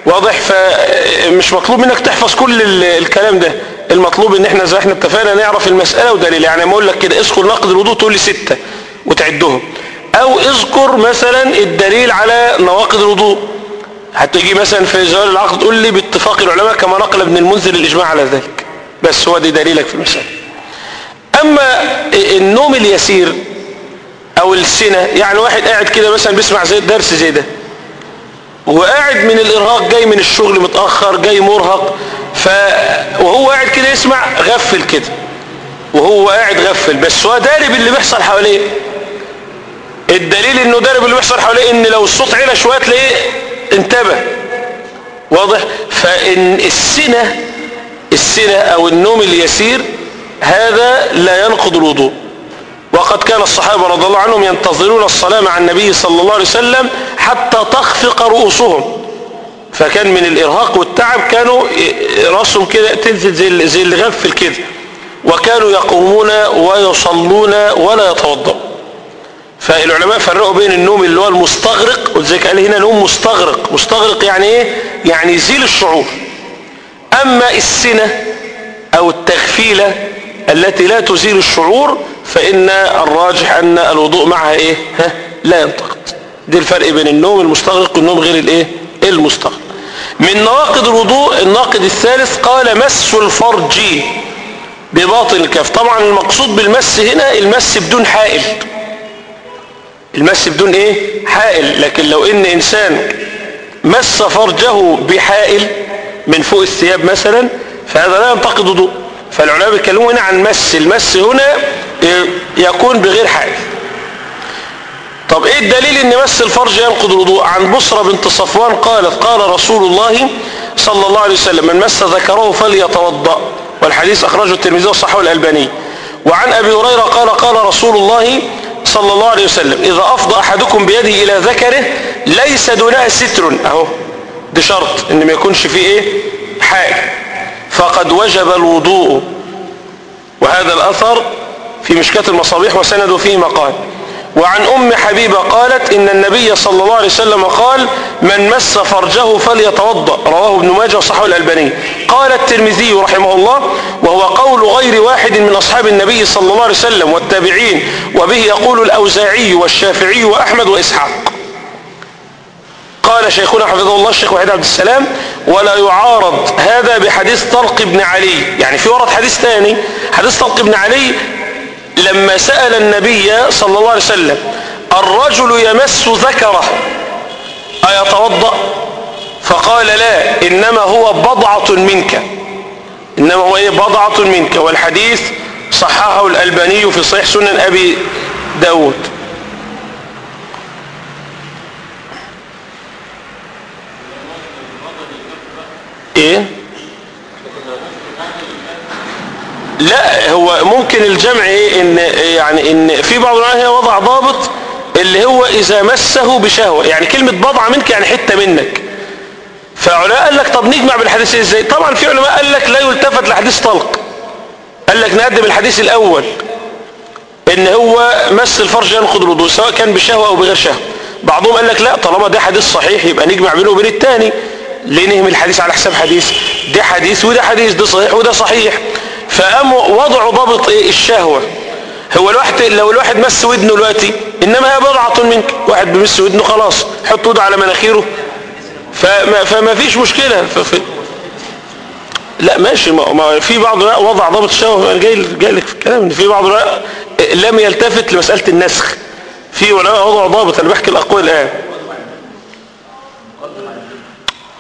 واضح؟ فمش مطلوب منك تحفظ كل ال- الكلام ده. المطلوب إن إحنا زي إحنا اتفقنا نعرف المسألة ودليل. يعني ما أقول لك كده اذكر نقد الوضوء تقول لي ستة وتعدهم. أو اذكر مثلا الدليل على نواقض الوضوء. هتجي مثلا في زوال العقد تقول لي باتفاق العلماء كما نقل ابن المنذر الاجماع على ذلك. بس هو دي دليلك في المسألة أما النوم اليسير أو السنة يعني واحد قاعد كده مثلا بيسمع زي درس زي ده وقاعد من الإرهاق جاي من الشغل متأخر جاي مرهق ف... وهو قاعد كده يسمع غفل كده وهو قاعد غفل. بس هو دارب اللي بيحصل حواليه. الدليل إنه دارب اللي بيحصل حواليه إن لو الصوت علا شوية تلاقيه انتبه. واضح؟ فإن السنة السنة أو النوم اليسير هذا لا ينقض الوضوء. وقد كان الصحابة رضي الله عنهم ينتظرون الصلاة مع النبي صلى الله عليه وسلم حتى تخفق رؤوسهم. فكان من الإرهاق والتعب كانوا رأسهم كده تنزل زي اللي- غفل كده. وكانوا يقومون ويصلون ولا يتوضأوا فالعلماء فرقوا بين النوم اللي هو المستغرق وزيك قال هنا نوم مستغرق. مستغرق يعني إيه؟ يعني يزيل الشعور. أما السنة أو التغفيلة التي لا تزيل الشعور فإن الراجح أن الوضوء معها إيه؟ ها؟ لا ينتقد دي الفرق بين النوم المستغرق والنوم غير الايه المستغرق. من نواقض الوضوء الناقض الثالث قال مس الفرج بباطن الكف. طبعا المقصود بالمس هنا المس بدون حائل. المس بدون إيه؟ حائل. لكن لو إن إنسان مس فرجه بحائل من فوق الثياب مثلا فهذا لا ينتقد وضوء فالعلماء بيتكلموا هنا عن مس. المس هنا يكون بغير حائل. طب إيه الدليل إن مس الفرج ينقض الوضوء؟ عن بصرة بنت صفوان قالت قال رسول الله صلى الله عليه وسلم من مس ذكره فليتوضأ. والحديث أخرجه الترمذي وصححه الألباني. وعن أبي هريرة قال قال رسول الله صلى الله عليه وسلم إذا أفضى أحدكم بيده إلى ذكره ليس دونها ستر أهو ده شرط إن ما يكونش فيه إيه؟ حائل. فقد وجب الوضوء. وهذا الأثر في مشكاة المصابيح وسنده فيه مقال. وعن أم حبيبة قالت إن النبي صلى الله عليه وسلم قال من مس فرجه فليتوضأ. رواه ابن ماجه وصححه الألباني. قال الترمذي رحمه الله وهو قول غير واحد من أصحاب النبي صلى الله عليه وسلم والتابعين وبه يقول الأوزاعي والشافعي وأحمد وإسحاق. قال شيخنا حفظه الله الشيخ وحيد عبد السلام ولا يعارض هذا بحديث طلق بن علي. يعني في ورد حديث ثاني حديث طلق بن علي لما سأل النبي صلى الله عليه وسلم الرجل يمس ذكره أيتوضأ؟ فقال لا إنما هو بضعة منك. إنما هو إيه؟ بضعة منك. والحديث صححه الألباني في صحيح سنن أبي داود. إيه؟ لا هو ممكن الجمع إيه إن يعني إن في بعض العلماء وضع ضابط اللي هو إذا مسه بشهوة يعني كلمة بضعة منك يعني حتة منك. فعلماء قال لك طب نجمع بالحديث إزاي؟ طبعا في علماء قال لك لا يلتفت لحديث طلق. قال لك نقدم الحديث الأول. إن هو مس الفرج ينقض الوضوء سواء كان بشهوة أو بغير شهوة. بعضهم قال لك لا طالما ده حديث صحيح يبقى نجمع بينه وبين التاني. ليه نهمل الحديث على حساب حديث؟ ده حديث وده حديث ده صحيح وده صحيح. فقاموا وضعوا ضابط إيه؟ الشهوة. هو الواحد لو الواحد مس ودنه دلوقتي إنما هي بضعة منك. واحد بمس ودنه خلاص حط ايده على مناخيره. فما, فما فيش مشكلة. ففي لا ماشي. ما في بعض العلماء وضع ضابط الشهوة. أنا جاي جاي لك في الكلام في بعض العلماء لم يلتفت لمسألة النسخ. في علماء وضعوا ضابط. أنا بحكي الأقوال الآن.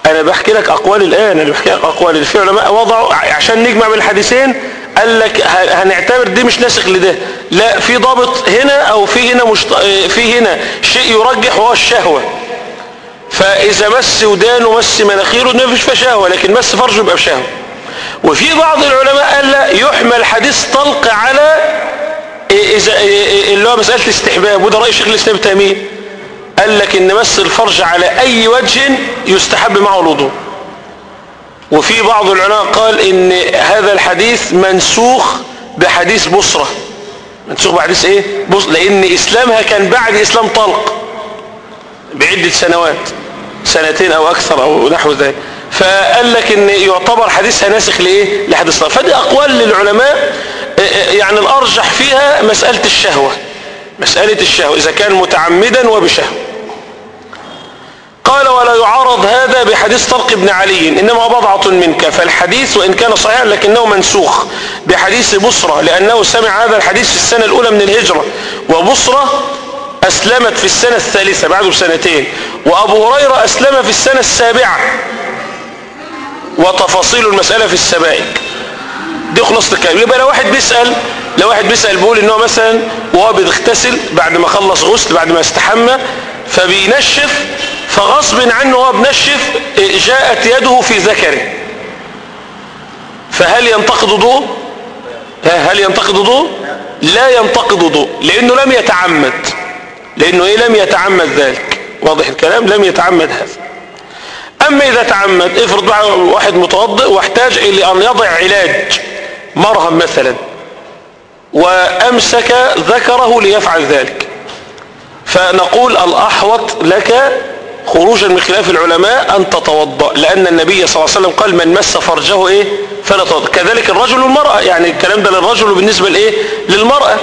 أنا بحكي لك أقوال الآن أنا بحكي لك أقوال اللي في علماء وضعوا عشان نجمع بين الحديثين قال لك هنعتبر دي مش ناسخ لده. لا في ضابط هنا أو في هنا. في هنا شيء يرجح وهو الشهوة. فإذا مس ودانه ومس مناخيره مفيش فيها شهوة لكن مس فرجه يبقى بشهوة وفي بعض العلماء قال لا يحمل حديث طلق على إذا اللي هو مسألة الاستحباب وده رأي شيخ الإسلام تيمية. قال لك إن مس الفرج على أي وجه يستحب معه الوضوء. وفي بعض العلماء قال إن هذا الحديث منسوخ بحديث بصرة. منسوخ بحديث إيه؟ بص لأن إسلامها كان بعد إسلام طلق. بعدة سنوات سنتين أو أكثر أو نحو ذلك. فقال لك إن يعتبر حديثها ناسخ لإيه؟ لحديث طلق. فدي أقوال للعلماء يعني الأرجح فيها مسألة الشهوة. مسألة الشهوة إذا كان متعمدا وبشهوة. قال ولا يعارض هذا بحديث طلق بن علي إنما بضعة منك فالحديث وإن كان صحيحا لكنه منسوخ بحديث بصرة لأنه سمع هذا الحديث في السنة الأولى من الهجرة وبصرة أسلمت في السنة الثالثة بعده بسنتين وأبو هريرة أسلم في السنة السابعة. وتفاصيل المسألة في السبائك دي خلاصة الكلام. يبقى لو واحد بيسأل لو واحد بيسأل بيقول إن هو مثلا وهو بيغتسل بعد ما خلص غسل بعد ما استحمى فبينشف فغصب عنه وهو بنشف جاءت يده في ذكره. فهل ينتقد وضوء هل ينتقد وضوء لا ينتقد وضوء لأنه لم يتعمد. لأنه إيه؟ لم يتعمد ذلك. واضح الكلام؟ لم يتعمد هذا. أما إذا تعمد افرض واحد متوضئ واحتاج إلى أن يضع علاج مرهم مثلا. وأمسك ذكره ليفعل ذلك. فنقول الأحوط لك خروجا من خلاف العلماء أن تتوضأ لأن النبي صلى الله عليه وسلم قال من مس فرجه إيه؟ فلا تتوضا كذلك الرجل والمراه يعني الكلام ده للرجل وبالنسبه لإيه؟ للمرأة.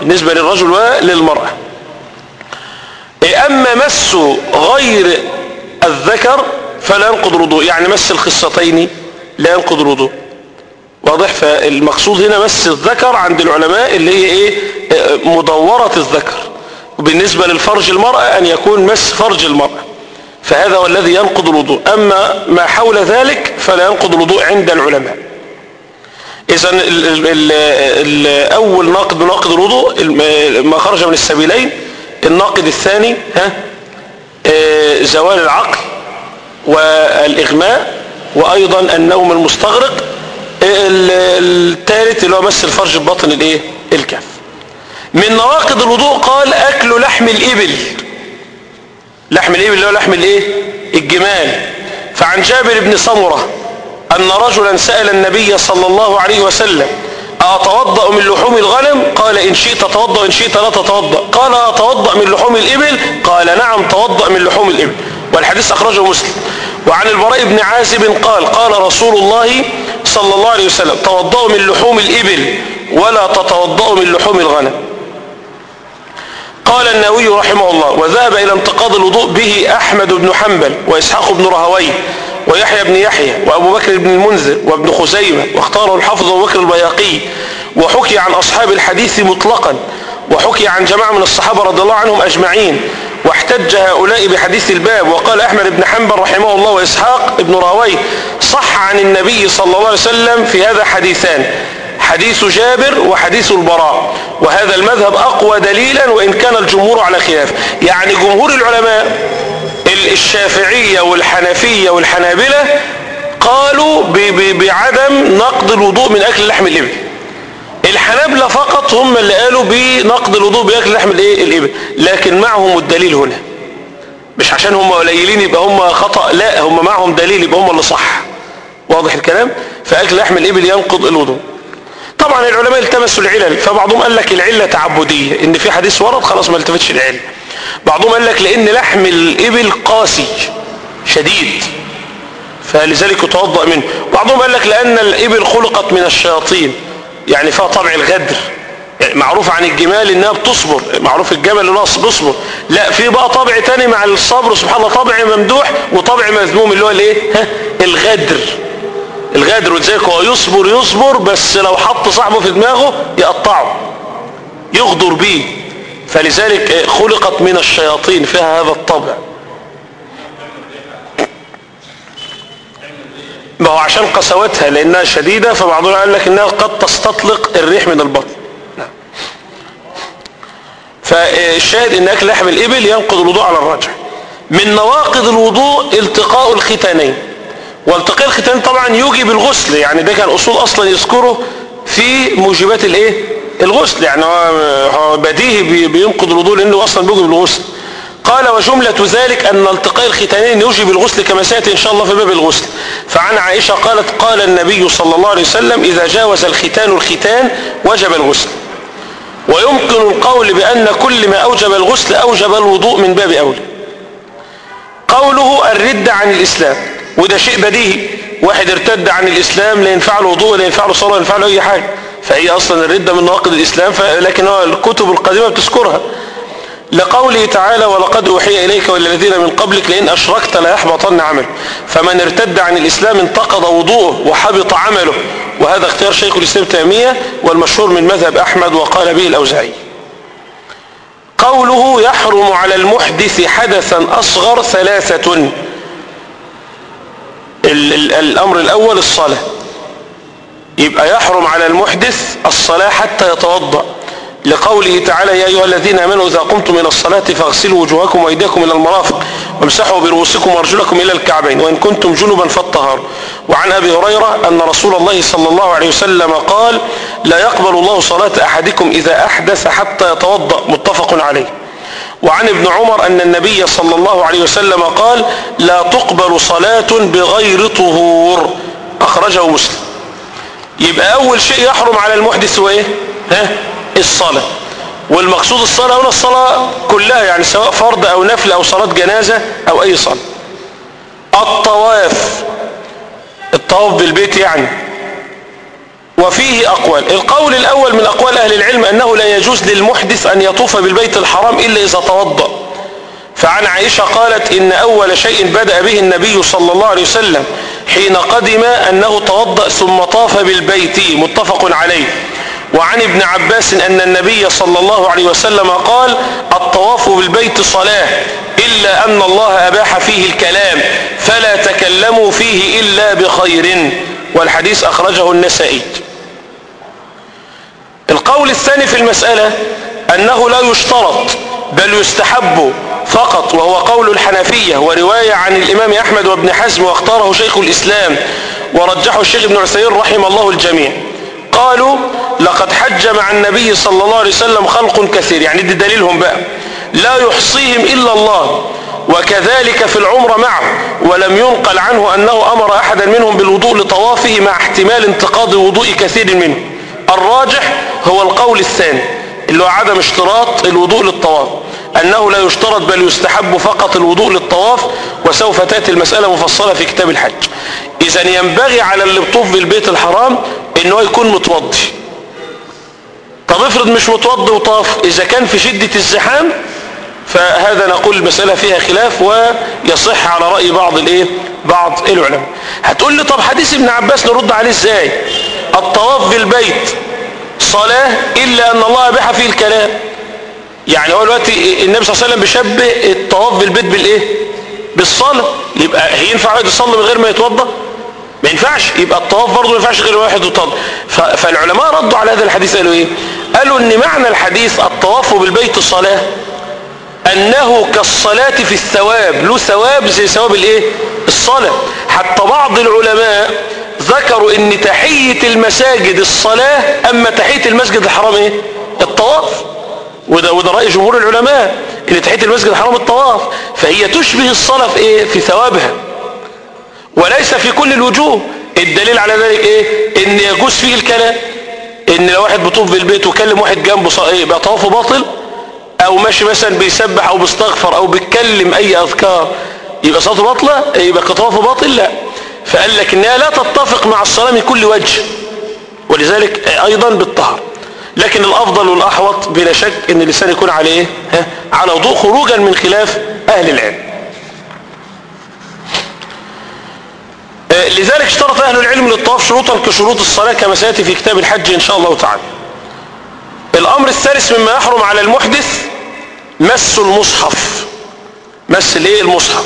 بالنسبة للرجل وللمرأة. أما مس غير الذكر فلا ينقض الوضوء. يعني مس الخصتين لا ينقض الوضوء. واضح؟ فالمقصود هنا مس الذكر عند العلماء اللي هي إيه؟ مدورة الذكر. وبالنسبة للفرج المرأة أن يكون مس فرج المرأة. فهذا هو الذي ينقض الوضوء. أما ما حول ذلك فلا ينقض الوضوء عند العلماء. إذا أول ناقض ناقض الوضوء ما خرج من السبيلين. الناقض الثاني ها؟ زوال العقل والإغماء وأيضا النوم المستغرق الثالث اللي هو مس الفرج ببطن الإيه؟ الكف من نواقض الوضوء قال أكل لحم الإبل. لحم الإبل اللي هو لحم الإيه؟ الجمال. فعن جابر بن سمرة أن رجلا سأل النبي صلى الله عليه وسلم أتوضأ من لحوم الغنم؟ قال إن شئت توضأ إن شئت لا تتوضأ. قال أتوضأ من لحوم الإبل؟ قال نعم توضأ من لحوم الإبل. والحديث أخرجه مسلم. وعن البراء بن عازب قال قال رسول الله صلى الله عليه وسلم توضأوا من لحوم الإبل ولا تتوضأوا من لحوم الغنم. قال النووي رحمه الله وذهب إلى انتقاض الوضوء به أحمد بن حنبل وإسحاق بن رهوي ويحيى بن يحيى وأبو بكر بن المنذر وابن خزيمة واختاره الحافظ أبو بكر البياقي وحكي عن أصحاب الحديث مطلقا وحكي عن جماعة من الصحابة رضي الله عنهم أجمعين واحتج هؤلاء بحديث الباب. وقال أحمد بن حنبل رحمه الله وإسحاق بن راوي صح عن النبي صلى الله عليه وسلم في هذا حديثان حديث جابر وحديث البراء. وهذا المذهب أقوى دليلا وإن كان الجمهور على خلاف. يعني جمهور العلماء الشافعية والحنفية والحنابلة قالوا بعدم نقض الوضوء من أكل لحم الإبل. الحنابلة فقط هم اللي قالوا بنقض الوضوء باكل لحم الإيه؟ الإبل. لكن معهم الدليل هنا. مش عشان هم قليلين يبقى هم خطأ لا هم معهم دليل يبقى هم اللي صح. واضح الكلام؟ فأكل لحم الإبل ينقض الوضوء. طبعا العلماء التمسوا العلل فبعضهم قال لك العلة تعبدية إن في حديث ورد خلاص ما التفتش العلة. بعضهم قال لك لأن لحم الإبل قاسي شديد فلذلك يتوضأ منه. بعضهم قال لك لأن الإبل خلقت من الشياطين. يعني فيها طبع الغدر. يعني معروف عن الجمال إنها بتصبر معروف الجمل هو بيصبر. لا في بقى طبع تاني مع الصبر سبحان الله طبع ممدوح وطبع مذموم اللي هو الايه؟ الغدر. الغدر ولذلك هو يصبر يصبر بس لو حط صاحبه في دماغه يقطعه يغدر بيه. فلذلك خلقت من الشياطين فيها هذا الطبع ما هو عشان قسوتها لأنها شديدة فبعضهم قال لك إنها قد تستطلق الريح من البطن. نعم. فالشاهد إن أكل لحم الإبل ينقض الوضوء على الراجح من نواقض الوضوء التقاء الختانين. والتقاء الختان طبعا يوجب الغسل يعني ده كان أصول أصلا يذكره في موجبات الإيه؟ الغسل. يعني هو بديهي بي- بينقض الوضوء لأنه أصلا بيوجب الغسل. قال وجملة ذلك أن التقاء الختانين يوجب الغسل كما سيأتي إن شاء الله في باب الغسل. فعن عائشة قالت قال النبي صلى الله عليه وسلم إذا جاوز الختان الختان وجب الغسل. ويمكن القول بأن كل ما أوجب الغسل أوجب الوضوء من باب أولى. قوله الرد عن الإسلام وده شيء بديهي. واحد ارتد عن الإسلام لا ينفع له وضوء ولا ينفع له صلاة ولا ينفع له أي حاجة. فهي أصلا الردة من نواقض الإسلام لكن الكتب القديمة بتذكرها. لقوله تعالى ولقد أوحي إليك والذين من قبلك لئن أشركت لا يحبطن عمل فمن ارتد عن الإسلام انتقض وضوءه وحبط عمله. وهذا اختيار شيخ الإسلام تيمية والمشهور من مذهب أحمد وقال به الأوزاعي. قوله يحرم على المحدث حدثا أصغر ثلاثة. ال ال الأمر الأول الصلاة. يبقى يحرم على المحدث الصلاة حتى يتوضأ. لقوله تعالى يا أيها الذين آمنوا إذا قمتم إلى الصلاة فاغسلوا وجوهكم وأيديكم إلى المرافق وامسحوا برؤوسكم وأرجلكم إلى الكعبين وإن كنتم جنبا فالطهاروا وعن أبي هريرة أن رسول الله صلى الله عليه وسلم قال لا يقبل الله صلاة أحدكم إذا أحدث حتى يتوضأ. متفق عليه. وعن ابن عمر أن النبي صلى الله عليه وسلم قال لا تقبل صلاة بغير طهور. أخرجه مسلم. يبقى أول شيء يحرم على المحدث هو إيه؟ ها؟ الصلاة والمقصود الصلاة هنا الصلاة كلها يعني سواء فرض أو نفل أو صلاة جنازة أو أي صلاة. الطواف الطواف بالبيت يعني. وفيه أقوال. القول الأول من أقوال أهل العلم أنه لا يجوز للمحدث أن يطوف بالبيت الحرام إلا إذا توضأ. فعن عائشة قالت إن أول شيء بدأ به النبي صلى الله عليه وسلم حين قدم أنه توضأ ثم طاف بالبيت. متفق عليه. وعن ابن عباس أن النبي صلى الله عليه وسلم قال الطواف بالبيت صلاة إلا أن الله أباح فيه الكلام فلا تكلموا فيه إلا بخير. والحديث أخرجه النسائي. القول الثاني في المسألة أنه لا يشترط بل يستحب فقط وهو قول الحنفية ورواية عن الإمام أحمد وابن حزم واختاره شيخ الإسلام ورجحه الشيخ ابن عثيمين رحم الله الجميع. قالوا لقد حج مع النبي صلى الله عليه وسلم خلق كثير. يعني دي دليلهم بقى. لا يحصيهم إلا الله. وكذلك في العمر معه. ولم ينقل عنه أنه أمر أحدا منهم بالوضوء لطوافه مع احتمال انتقاض وضوء كثير منه. الراجح هو القول الثاني اللي هو عدم اشتراط الوضوء للطواف. أنه لا يشترط بل يستحب فقط الوضوء للطواف وسوف تأتي المسألة مفصلة في كتاب الحج. إذا ينبغي على اللي بطوف بالبيت الحرام أنه يكون متوضي. طب افرض مش متوضي وطاف إذا كان في شدة الزحام فهذا نقول المسألة فيها خلاف ويصح على رأي بعض الإيه؟ بعض العلماء. هتقول لي طب حديث ابن عباس نرد عليه إزاي؟ الطواف بالبيت صلاة إلا أن الله أباح فيه الكلام. يعني هو دلوقتي النبي صلى الله عليه وسلم بيشبه الطواف بالبيت بالإيه؟ بالصلاة. يبقى ينفع واحد يصلي من غير ما يتوضأ؟ ما ينفعش. يبقى الطواف برضه ما ينفعش غير واحد يتوضا ف- فالعلماء ردوا على هذا الحديث قالوا إيه؟ قالوا إن معنى الحديث الطواف بالبيت صلاة أنه كالصلاة في الثواب. له ثواب زي ثواب الإيه؟ الصلاة. حتى بعض العلماء ذكروا إن تحية المساجد الصلاة أما تحية المسجد الحرام إيه؟ الطواف. وده, وده رأي جمهور العلماء إن تحية المسجد الحرام الطواف فهي تشبه الصلاة في إيه؟ في ثوابها. وليس في كل الوجوه. الدليل على ذلك إيه؟ إن يجوز فيه الكلام. إن لو واحد بيطوف بالبيت وكلم واحد جنبه إيه يبقى طوافه باطل أو ماشي مثلا بيسبح أو بيستغفر أو بيتكلم أي أذكار يبقى صلاته باطلة يبقى طوافه باطل لا. فقال لك إنها لا تتفق مع الصلاة من كل وجه. ولذلك أيضا بالطهر. لكن الأفضل والأحوط بلا شك إن اللسان يكون على إيه ها؟ على وضوء خروجا من خلاف أهل العلم. لذلك اشترط أهل العلم للطواف شروطا كشروط الصلاة كما سيأتي في كتاب الحج إن شاء الله تعالى. الأمر الثالث مما يحرم على المحدث مس المصحف. مس الإيه؟ المصحف.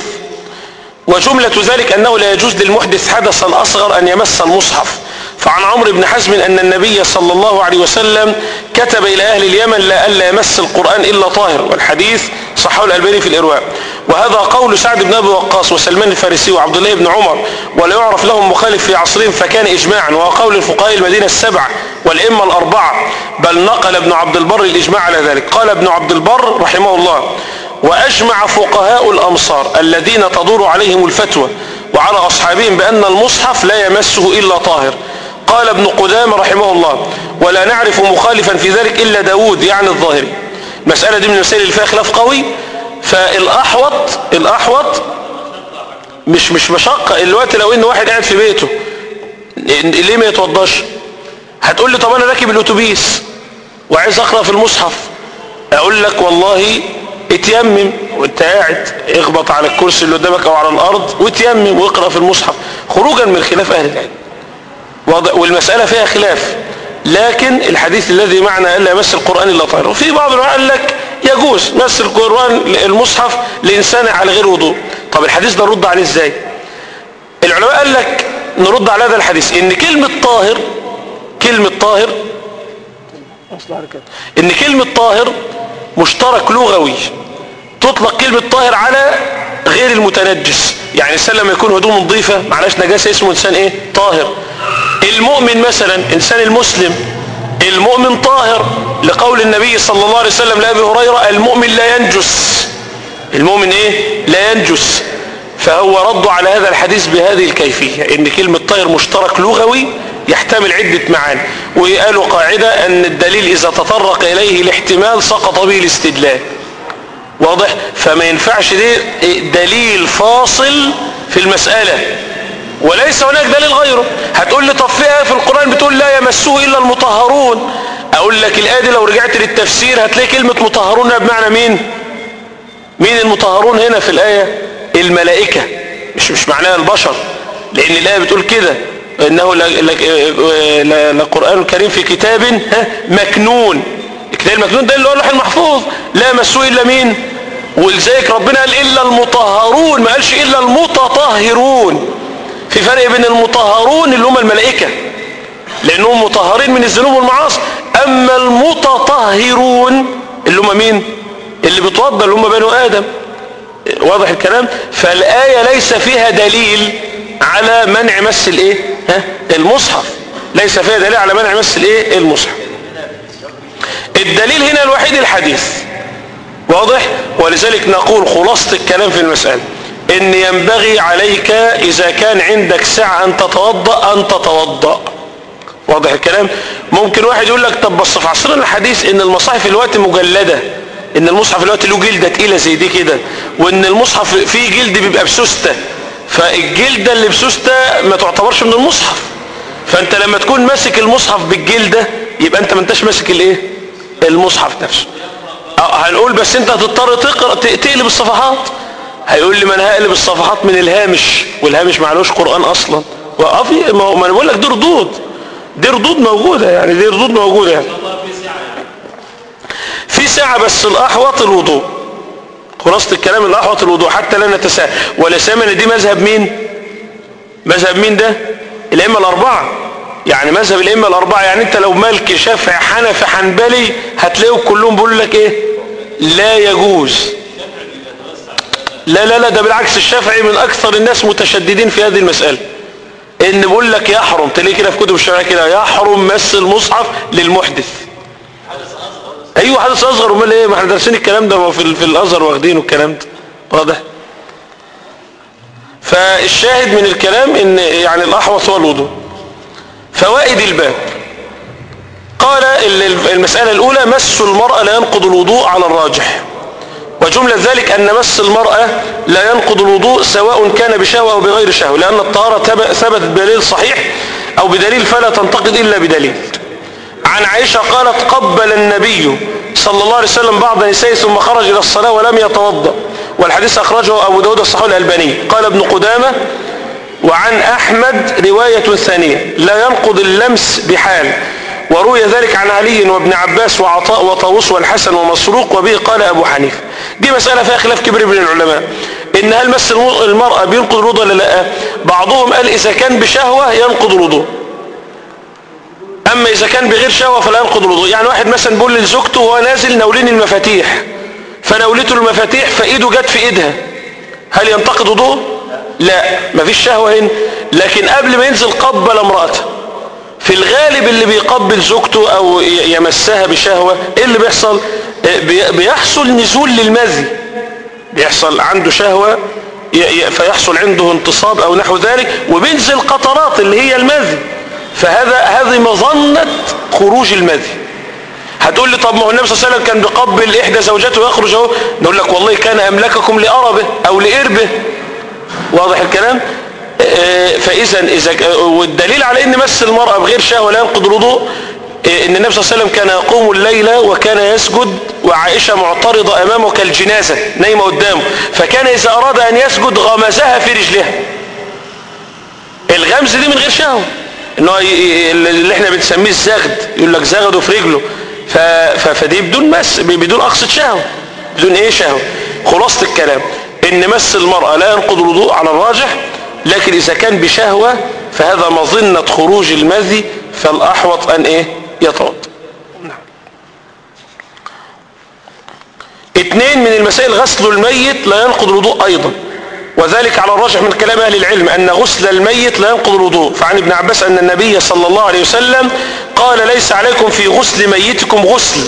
وجملة ذلك أنه لا يجوز للمحدث حدثا أصغر أن يمس المصحف. فعن عمرو بن حزم أن النبي صلى الله عليه وسلم كتب إلى أهل اليمن لا ألا يمس القرآن إلا طاهر والحديث صححه الألباني في الإرواء. وهذا قول سعد بن أبي وقاص وسلمان الفارسي وعبد الله بن عمر ولا يعرف لهم مخالف في عصرهم فكان إجماعا وهو قول الفقهاء المدينة السبع والإمة الأربعة بل نقل ابن عبد البر الإجماع على ذلك. قال ابن عبد البر رحمه الله وأجمع فقهاء الأمصار الذين تدور عليهم الفتوى وعلى أصحابهم بأن المصحف لا يمسه إلا طاهر قال ابن قدامة رحمه الله ولا نعرف مخالفا في ذلك إلا داود يعني الظاهري. المسألة دي من المسائل اللي فيها خلاف قوي. فالأحوط الأحوط مش مش مشقة. الوقت لو إن واحد قاعد في بيته ليه ما يتوضاش؟ هتقول لي طب أنا راكب الأتوبيس وعايز أقرأ في المصحف. أقول لك والله اتيمم وأنت قاعد اخبط على الكرسي اللي قدامك أو على الأرض وتيمم واقرأ في المصحف. خروجا من خلاف أهل العلم. والمسألة فيها خلاف. لكن الحديث الذي معنا إلا يمس القرآن إلا طاهر. وفي بعض العلماء قال لك يجوز مس القرآن المصحف لإنسان على غير وضوء. طب الحديث ده نرد عليه إزاي؟ العلماء قال لك نرد على هذا الحديث. إن كلمة طاهر كلمة طاهر إن كلمة طاهر مشترك لغوي. تطلق كلمة طاهر على غير المتنجس. يعني الإنسان لما يكون هدومه نظيفة معلاش نجاسة اسمه إنسان إيه؟ طاهر. المؤمن مثلا إنسان المسلم المؤمن طاهر لقول النبي صلى الله عليه وسلم لأبي هريرة المؤمن لا ينجس. المؤمن إيه؟ لا ينجس. فهو رد على هذا الحديث بهذه الكيفية إن كلمة طاهر مشترك لغوي يحتمل عدة معاني. وقالوا قاعدة أن الدليل إذا تطرق إليه الاحتمال سقط به الاستدلال. واضح؟ فما ينفعش دي دليل فاصل في المسألة. وليس هناك دليل غيره. هتقول لي طب في آية في القرآن؟ بتقول لا يمسه إلا المطهرون. أقول لك الآية دي لو رجعت للتفسير هتلاقي كلمة مطهرون بمعنى مين؟ مين المطهرون هنا في الآية؟ الملائكة. مش مش معناها البشر. لأن الآية بتقول كده. ل- لقرآن كريم في كتاب مكنون. الكتاب المكنون ده اللي هو اللوح المحفوظ. لا يمسه إلا مين؟ ولذلك ربنا قال إلا المطهرون. ما قالش إلا المتطهرون. في فرق بين المطهرون اللي هم الملائكة لأنهم مطهرين من الذنوب والمعاصي. أما المتطهرون اللي هم مين؟ اللي بتوضى اللي هم بنو آدم. واضح الكلام؟ فالآية ليس فيها دليل على منع مس الإيه؟ ها؟ المصحف. ليس فيها دليل على منع مس الإيه؟ المصحف. الدليل هنا الوحيد الحديث. واضح؟ ولذلك نقول خلاصة الكلام في المسألة. إن ينبغي عليك إذا كان عندك سعة أن تتوضأ أن تتوضأ. واضح الكلام؟ ممكن واحد يقول لك طب بص في عصرنا الحديث إن المصاحف الوقت مجلدة إن المصحف الوقت له جلدة تقيلة زي دي كده وإن المصحف فيه جلد بيبقى بسوستة فالجلدة اللي بسوستة ما تعتبرش من المصحف. فأنت لما تكون ماسك المصحف بالجلدة يبقى أنت ما ماسك الإيه؟ المصحف نفسه. أه، هنقول بس أنت هتضطر تقرأ ت- تقلب الصفحات. هيقول لي ما أنا هقلب الصفحات من الهامش والهامش معلوش قرآن أصلا. وأه في ما أنا بقول لك دي ردود دي ردود موجودة يعني دي ردود موجودة يعني. في ساعة بس الأحوط الوضوء خلاصة الكلام الأحوط الوضوء حتى لا نتساهل ولا سيما ان دي مذهب مين؟ مذهب مين ده؟ الأئمة الأربعة. يعني مذهب الأئمة الأربعة يعني أنت لو مالك شافعي حنفي حنبلي هتلاقيهم كلهم بيقول لك إيه؟ لا يجوز. لا لا لا ده بالعكس الشافعي من أكثر الناس متشددين في هذه المسألة. إن بيقول لك يحرم تلاقيه كده في كتب الشافعي كده يحرم مس المصحف للمحدث. أيوه حدث أصغر. أمال إيه؟ ما إحنا دارسين الكلام ده في, في الأزهر واخدينه الكلام ده. واضح؟ فالشاهد من الكلام إن يعني الاحوط هو الوضوء. فوائد الباب. قال ال- ال- المسألة الأولى مس المرأة لا ينقض الوضوء على الراجح. وجملة ذلك أن مس المرأة لا ينقض الوضوء سواء كان بشهوة أو بغير شهوة لأن الطهارة ثبتت بدليل صحيح أو بدليل فلا تنتقد إلا بدليل. عن عائشة قالت قبل النبي صلى الله عليه وسلم بعض نسائه ثم خرج إلى الصلاة ولم يتوضأ والحديث أخرجه أبو داود الصحيح الألباني. قال ابن قدامة وعن أحمد رواية ثانية لا ينقض اللمس بحال. وروي ذلك عن علي وابن عباس وعطاء وطاووس والحسن ومسروق وبه قال أبو حنيفة. دي مسألة فيها خلاف كبير بين العلماء. إن هل مس الم- المرأة بينقض الوضوء ولا لأ؟ بعضهم قال إذا كان بشهوة ينقض الوضوء. أما إذا كان بغير شهوة فلا ينقض الوضوء. يعني واحد مثلا بيقول لزوجته وهو نازل ناولين المفاتيح. فناولته المفاتيح فإيده جت في إيدها. هل ينتقد وضوء لا. مفيش شهوة هنا. لكن قبل ما ينزل قبل امرأته. في الغالب اللي بيقبل زوجته أو يمسها بشهوة إيه اللي بيحصل؟ بي- بيحصل نزول للمذي بيحصل عنده شهوة فيحصل عنده انتصاب أو نحو ذلك وبينزل قطرات اللي هي المذي فهذا هذه مظنة خروج المذي هتقول لي طب ما هو النبي صلى الله عليه وسلم كان بيقبل إحدى زوجاته ويخرج اهو نقول لك والله كان أملككم لأربه أو لاربه واضح الكلام؟ فإذا إذا والدليل على إن مس المرأة بغير شهوة لا ينقض الوضوء آه، إن النبي صلى الله عليه وسلم كان يقوم الليل وكان يسجد وعائشة معترضة أمامه كالجنازة نايمة قدامه فكان إذا أراد أن يسجد غمزها في رجلها. الغمز دي من غير شهوة ان هو اللي إحنا بنسميه الزغد يقول لك زغده في رجله. فدي بدون مس بدون أقصد شهوة بدون إيه شهوة خلاصة الكلام. إن مس المرأة لا ينقض الوضوء على الراجح لكن إذا كان بشهوة فهذا مظنة خروج المذي فالأحوط أن إيه؟ يتوضا. اثنين من المسائل غسل الميت لا ينقض الوضوء أيضا. وذلك على الراجح من كلام أهل العلم أن غسل الميت لا ينقض الوضوء. فعن ابن عباس أن النبي صلى الله عليه وسلم قال ليس عليكم في غسل ميتكم غسل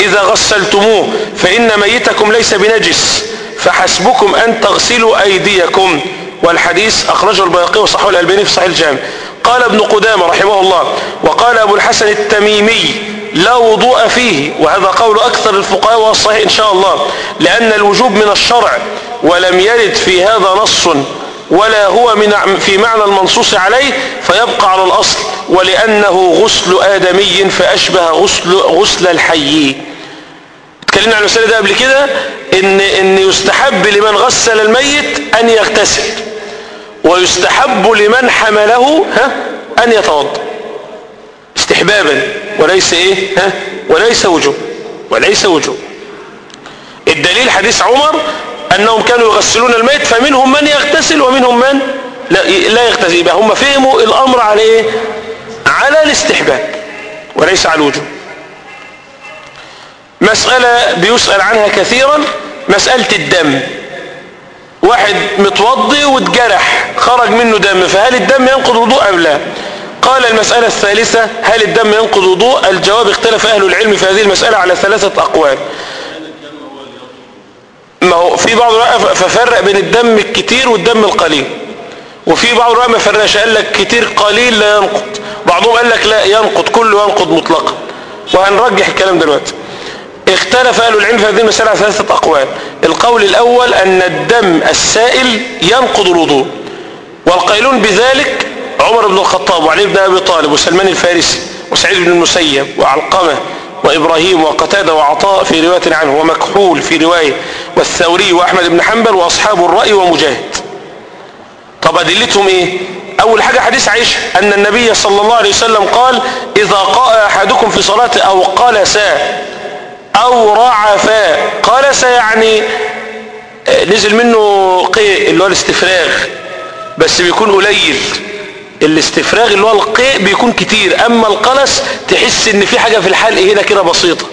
إذا غسلتموه فإن ميتكم ليس بنجس فحسبكم أن تغسلوا أيديكم. والحديث أخرجه البياقي وصححه الألباني في صحيح الجامع. قال ابن قدامة رحمه الله وقال أبو الحسن التميمي لا وضوء فيه وهذا قول أكثر الفقهاء وهو الصحيح إن شاء الله لأن الوجوب من الشرع ولم يرد في هذا نص ولا هو من في معنى المنصوص عليه فيبقى على الأصل ولأنه غسل آدمي فأشبه غسل, غسل الحي. اتكلمنا عن المسألة ده قبل كده إن, إن يستحب لمن غسل الميت أن يغتسل. ويستحب لمن حمله ها أن يتوضأ. استحبابا. وليس إيه؟ ها وليس وجوب. وليس وجوب. الدليل حديث عمر أنهم كانوا يغسلون الميت فمنهم من يغتسل ومنهم من لا, لا يغتسل. يبقى هم فهموا الأمر على إيه؟ على الاستحباب وليس على الوجوب. مسألة بيسأل عنها كثيرا مسألة الدم. واحد متوضي واتجرح خرج منه دم فهل الدم ينقض وضوء أم لا؟ قال المسألة الثالثة هل الدم ينقض وضوء؟ الجواب اختلف أهل العلم في هذه المسألة على ثلاثة أقوال. ما هو في بعض الرأي ففرق بين الدم الكتير والدم القليل. وفي بعض الرأي ما فرقش قال لك كتير قليل لا ينقض. بعضهم قال لك لا ينقض كله ينقض مطلقا. وهنرجح الكلام دلوقتي. اختلف أهل العلم في هذه المسألة على ثلاثة أقوال. القول الأول أن الدم السائل ينقض الوضوء والقائلون بذلك عمر بن الخطاب وعلي بن أبي طالب وسلمان الفارسي وسعيد بن المسيب وعلقمة وإبراهيم وقتادة وعطاء في رواية عنه ومكحول في رواية والثوري وأحمد بن حنبل وأصحاب الرأي ومجاهد. طب أدلتهم إيه؟ أول حاجة حديث عائشة أن النبي صلى الله عليه وسلم قال إذا قاء أحدكم في صلاة أو قلس أو رعف قلس يعني نزل منه قيء اللي هو الاستفراغ بس بيكون قليل. الاستفراغ اللي هو القيء بيكون كتير. أما القلس تحس إن في حاجة في الحلق هنا كده بسيطة.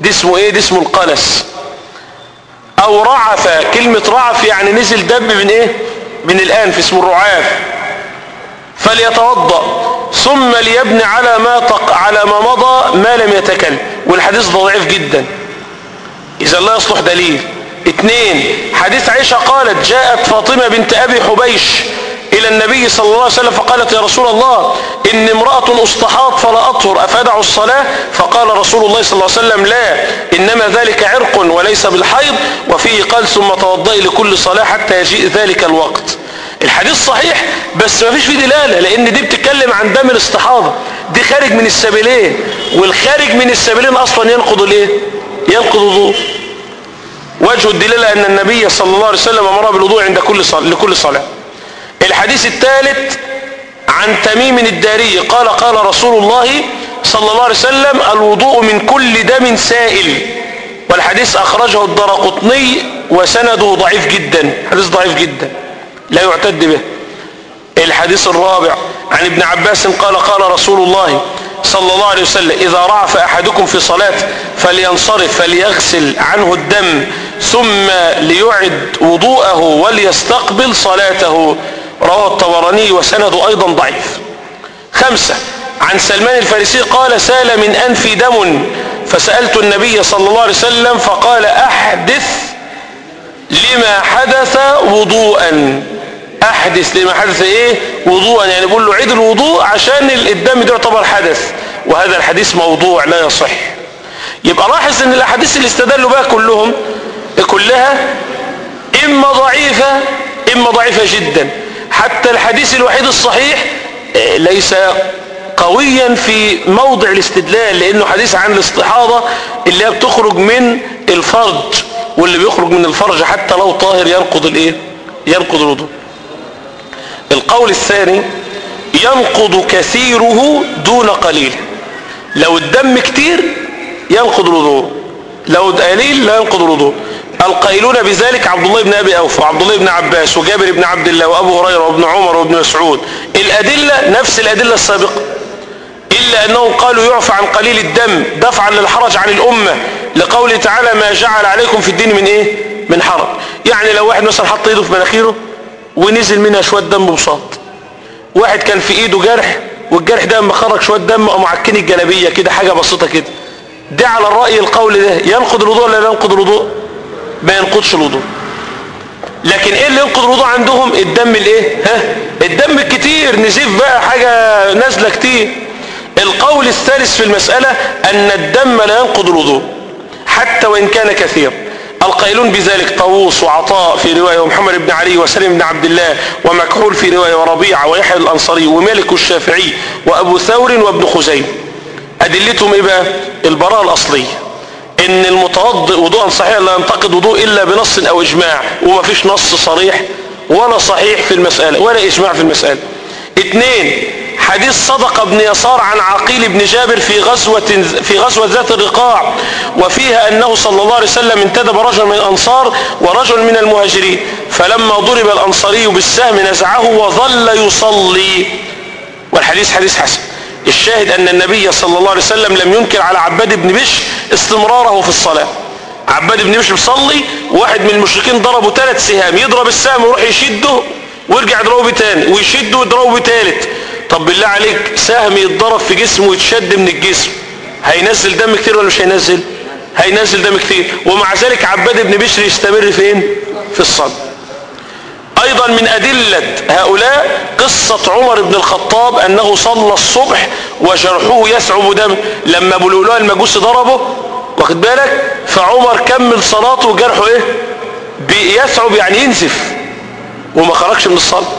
دي اسمه إيه؟ دي اسمه القلس أو رعف كلمة رعف يعني نزل دم من إيه؟ من الآنف اسمه الرعاف. فليتوضأ. ثم ليبني على ما تق... على ما مضى ما لم يتكلم. والحديث ده ضعيف جدا. إذا لا يصلح دليل. اثنين حديث عائشة قالت جاءت فاطمة بنت أبي حبيش إلى النبي صلى الله عليه وسلم فقالت يا رسول الله ان امرأة أستحاض فلا اطهر افادع الصلاة؟ فقال رسول الله صلى الله عليه وسلم لا إنما ذلك عرق وليس بالحيض وفيه قال ثم توضئي لكل صلاة حتى يجيء ذلك الوقت. الحديث صحيح بس ما فيش فيه دلالة لأن دي بتتكلم عن دم الاستحاضة. دي خارج من السبيلين والخارج من السبيلين أصلا ينقض الإيه؟ ينقض الوضوء. وجه الدلالة أن النبي صلى الله عليه وسلم أمر بالوضوء عند كل صلاة لكل صلاة. الحديث الثالث عن تميم الداري قال قال رسول الله صلى الله عليه وسلم الوضوء من كل دم سائل. والحديث أخرجه الدرقطني وسنده ضعيف جدا حديث ضعيف جدا. لا يعتد به. الحديث الرابع عن ابن عباس قال قال رسول الله صلى الله عليه وسلم إذا رعف أحدكم في صلاة فلينصرف فليغسل عنه الدم ثم ليعد وضوءه وليستقبل صلاته. رواه الطبراني وسنده أيضا ضعيف. خمسة عن سلمان الفارسي قال سال من أنفي دم. فسألت النبي صلى الله عليه وسلم فقال أحدث لما حدث وضوءا. أحدث لما حدث إيه؟ وضوءا يعني بقول له عيد الوضوء عشان الدم ده يعتبر حدث. وهذا الحديث موضوع لا يصح. يبقى لاحظ إن الأحاديث اللي استدلوا بها كلهم كلها إما ضعيفة إما ضعيفة جدا. حتى الحديث الوحيد الصحيح ليس قويا في موضع الاستدلال لأنه حديث عن الاستحاضة اللي هي بتخرج من الفرج واللي بيخرج من الفرج حتى لو طاهر ينقض الإيه؟ ينقض الوضوء. القول الثاني ينقض كثيره دون قليل. لو الدم كتير ينقض الوضوء لو قليل لا ينقض الوضوء القائلون بذلك عبد الله بن أبي أوفى وعبد الله بن عباس وجابر بن عبد الله وأبو هريرة وابن عمر وابن مسعود. الأدلة نفس الأدلة السابقة. إلا أنهم قالوا يعفى عن قليل الدم دفعا للحرج عن الأمة. لقوله تعالى ما جعل عليكم في الدين من إيه؟ من حرج. يعني لو واحد مثلا حط إيده في مناخيره ونزل منها شوية دم بساط واحد كان في إيده جرح والجرح ده اما خرج شوية دم أو معكين الجلابيه كده حاجة بسيطة كده. ده على الرأي القول ده ينقض الوضوء ولا لا ينقض الوضوء؟ ما ينقضش الوضوء. لكن إيه اللي ينقض الوضوء عندهم؟ الدم الإيه؟ ها؟ الدم الكتير نزيف بقى حاجة نازلة كتير. القول الثالث في المسألة أن الدم لا ينقض الوضوء حتى وإن كان كثير. القائلون بذلك طاووس وعطاء في رواية ومحمد بن علي وسلم بن عبد الله ومكحول في رواية وربيعة ويحيى الأنصاري ومالك الشافعي وأبو ثور وابن خزيم. أدلتهم إيه بقى؟ البراءة الأصلية. إن المتوضئ وضوءا صحيحا لا ينتقد وضوء إلا بنص أو إجماع وما فيش نص صريح ولا صحيح في المسألة ولا إجماع في المسألة. اثنين حديث صدق بن يسار عن عقيل بن جابر في غزوة, في غزوة ذات الرقاع وفيها أنه صلى الله عليه وسلم انتدب رجل من الأنصار ورجل من المهاجرين فلما ضرب الأنصاري بالسهم نزعه وظل يصلي. والحديث حديث حسن. الشاهد أن النبي صلى الله عليه وسلم لم ينكر على عباد بن بشر استمراره في الصلاة. عباد بن بشر بيصلي واحد من المشركين ضربه ثلاث سهام يضرب السهم ويروح يشده ويرجع يضربه تاني ويشده ويضربه تالت طب بالله عليك سهم يتضرب في جسمه ويتشد من الجسم. هينزل دم كتير ولا مش هينزل؟ هينزل دم كتير. ومع ذلك عباد بن بشر يستمر فين؟ في الصلاة أيضا من أدلة هؤلاء قصة عمر بن الخطاب أنه صلى الصبح وجرحه يسعب دم. لما بلولوها المجوس ضربه واخد بالك؟ فعمر كمل صلاته وجرحه إيه؟ بيسعب يعني ينزف. وما خرجش من الصلاة.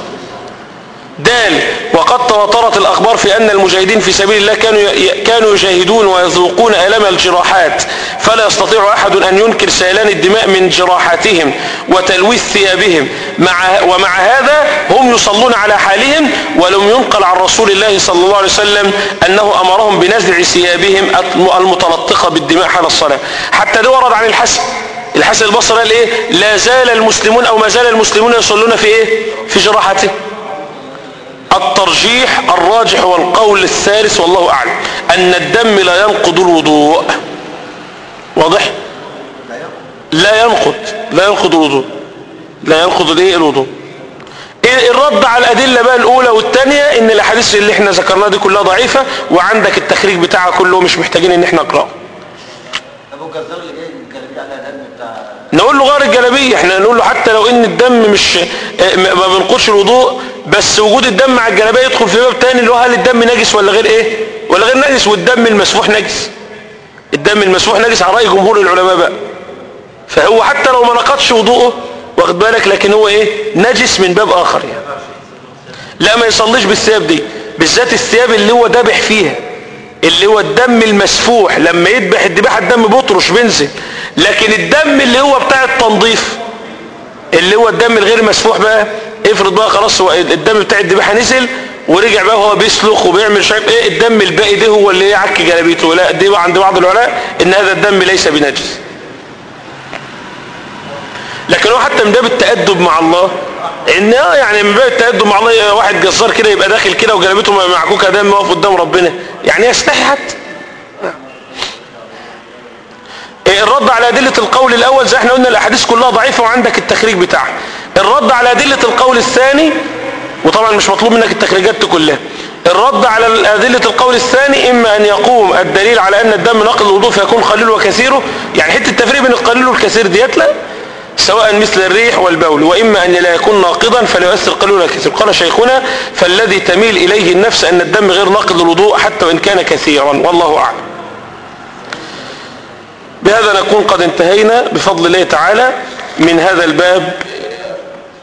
دال وقد تواترت الأخبار في أن المجاهدين في سبيل الله كانوا كانوا يجاهدون ويذوقون ألم الجراحات فلا يستطيع أحد أن ينكر سيلان الدماء من جراحاتهم وتلويث ثيابهم. مع ومع هذا هم يصلون على حالهم ولم ينقل عن رسول الله صلى الله عليه وسلم أنه أمرهم بنزع ثيابهم المتلطخة بالدماء حال الصلاة. حتى ده ورد عن الحسن. الحسن البصري قال إيه؟ لا زال المسلمون أو ما زال المسلمون يصلون في إيه؟ في جراحته الترجيح الراجح والقول الثالث والله أعلم أن الدم لا ينقض الوضوء. واضح؟ لا ينقض لا ينقض الوضوء. لا ينقض الايه الوضوء؟ إيه الرد على الأدلة بقى الأولى والثانيه إن الأحاديث اللي إحنا ذكرناها دي كلها ضعيفة وعندك التخريج بتاعها كله مش محتاجين إن إحنا بتاع نقول له غير الجلابية إحنا نقول له حتى لو إن الدم مش ما ما بينقضش الوضوء بس وجود الدم مع الجلابية يدخل في باب تاني اللي هو هل الدم نجس ولا غير إيه؟ ولا غير نجس والدم المسفوح نجس. الدم المسفوح نجس على رأي جمهور العلماء بقى. فهو حتى لو ما نقضش وضوءه واخد بالك لكن هو إيه؟ نجس من باب آخر يعني. لا ما يصليش بالثياب دي. بالذات الثياب اللي هو ذابح فيها. اللي هو الدم المسفوح. لما يذبح الذبيحة الدم بيطرش بينزل. لكن الدم اللي هو بتاع التنظيف اللي هو الدم الغير مسفوح بقى افرض بقى خلاص الدم بتاع الذبيحه نزل ورجع بقى وهو بيسلخ وبيعمل عارف إيه الدم الباقي ده هو اللي يعك جلابيته. لا دي عند بعض العلماء إن هذا الدم ليس بنجس. لكن هو حتى من باب التأدب مع الله إن آه يعني من باب التأدب مع الله واحد جزار كده يبقى داخل كده وجلابته معكوكة دم واقف قدام ربنا. يعني يستحي حتى. إيه الرد على أدلة القول الأول زي إحنا قلنا الأحاديث كلها ضعيفة وعندك التخريج بتاعها. الرد على أدلة القول الثاني وطبعا مش مطلوب منك التخريجات كلها. الرد على أدلة القول الثاني إما أن يقوم الدليل على أن الدم ناقض الوضوء فيكون قليل وكثيره يعني حتة التفريق بين القليل والكثير ديت لا سواء مثل الريح والبول وإما أن لا يكون ناقضا فلا يؤثر قليل ولا كثير. قال شيخنا فالذي تميل إليه النفس أن الدم غير ناقض الوضوء حتى وإن كان كثيرا. والله أعلم. بهذا نكون قد انتهينا. بفضل الله تعالى من هذا الباب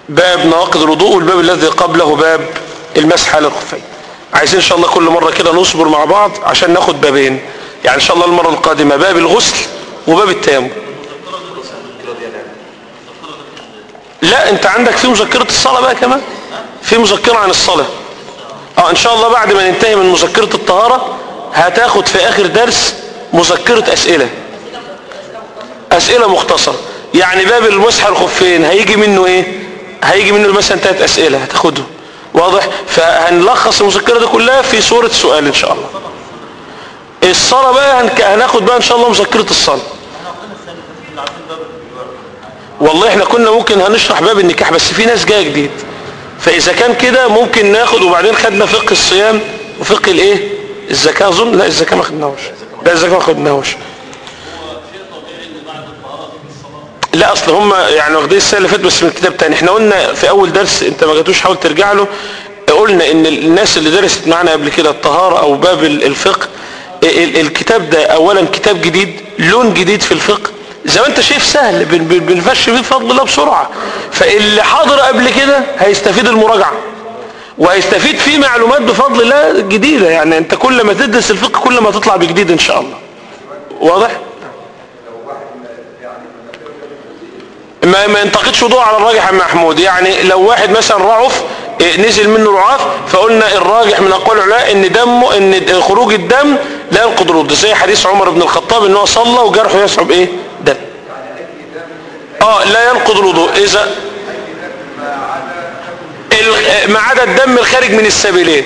باب نواقض الوضوء والباب الذي قبله باب المسح على الخفين. عايزين إن شاء الله كل مرة كده نصبر مع بعض عشان ناخد بابين. يعني إن شاء الله المرة القادمة باب الغسل وباب التيمم. لا أنت عندك في مذكرة الصلاة بقى كمان؟ في مذكرة عن الصلاة. آه إن شاء الله بعد ما ننتهي من مذكرة الطهارة هتاخد في آخر درس مذكرة أسئلة. أسئلة مختصرة. يعني باب المسح الخفين هيجي منه إيه؟ هيجي منه مثلا ثلاث أسئلة هتاخدهم واضح؟ فهنلخص المذكرة دي كلها في صورة سؤال إن شاء الله. الصلاة بقى. هناخد بقى إن شاء الله مذكرة الصلاة. والله إحنا كنا ممكن هنشرح باب النكاح بس في ناس جاية جديد. فإذا كان كده ممكن ناخد وبعدين خدنا فقه الصيام وفقه الإيه؟ الزكاة أظن؟ لا الزكاة ما خدناهوش. لا الزكاة ما خدناهوش. لا أصل هم يعني واخدين السنة اللي فاتت بس من كتاب تاني. إحنا قلنا في أول درس أنت ما جاتوش حاول ترجع له. قلنا إن الناس اللي درست معانا قبل كده الطهارة أو باب الفقه ال- الكتاب ده اولا كتاب جديد لون جديد في الفقه. زي ما أنت شايف سهل بن- بن- بنفش فيه بفضل الله بسرعة. فاللي حاضر قبل كده هيستفيد المراجعة وهيستفيد فيه معلومات بفضل الله جديدة. يعني أنت كل ما تدرس الفقه كل ما تطلع بجديد إن شاء الله. واضح؟ ما ما ينتقدش وضوء على الراجح يا محمود. يعني لو واحد مثلا رعف إيه، نزل منه رعاف فقلنا الراجح من أقوال العلماء إن دمه إن خروج الدم لا ينقض الوضوء زي حديث عمر بن الخطاب إن هو صلى وجرحه يسحب إيه؟ دم. آه لا ينقض الوضوء. إذا ال- ما عدا الدم الخارج من السبيلين.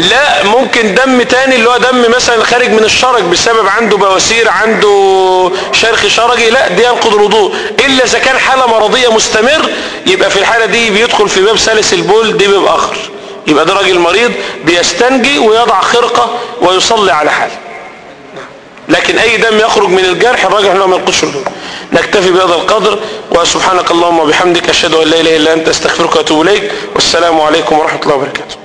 لا ممكن دم تاني اللي هو دم مثلا خارج من الشرج بسبب عنده بواسير عنده شرخ شرجي لا دي ينقض الوضوء. إلا إذا كان حالة مرضية مستمر يبقى في الحالة دي بيدخل في باب سلس البول دي باب آخر. يبقى ده راجل مريض بيستنجي ويضع خرقة ويصلي على حاله. لكن أي دم يخرج من الجرح الراجح انه ما ينقضش الوضوء. نكتفي بهذا القدر وسبحانك اللهم وبحمدك أشهد أن لا إله إلا أنت أستغفرك وأتوب إليك والسلام عليكم ورحمة الله وبركاته.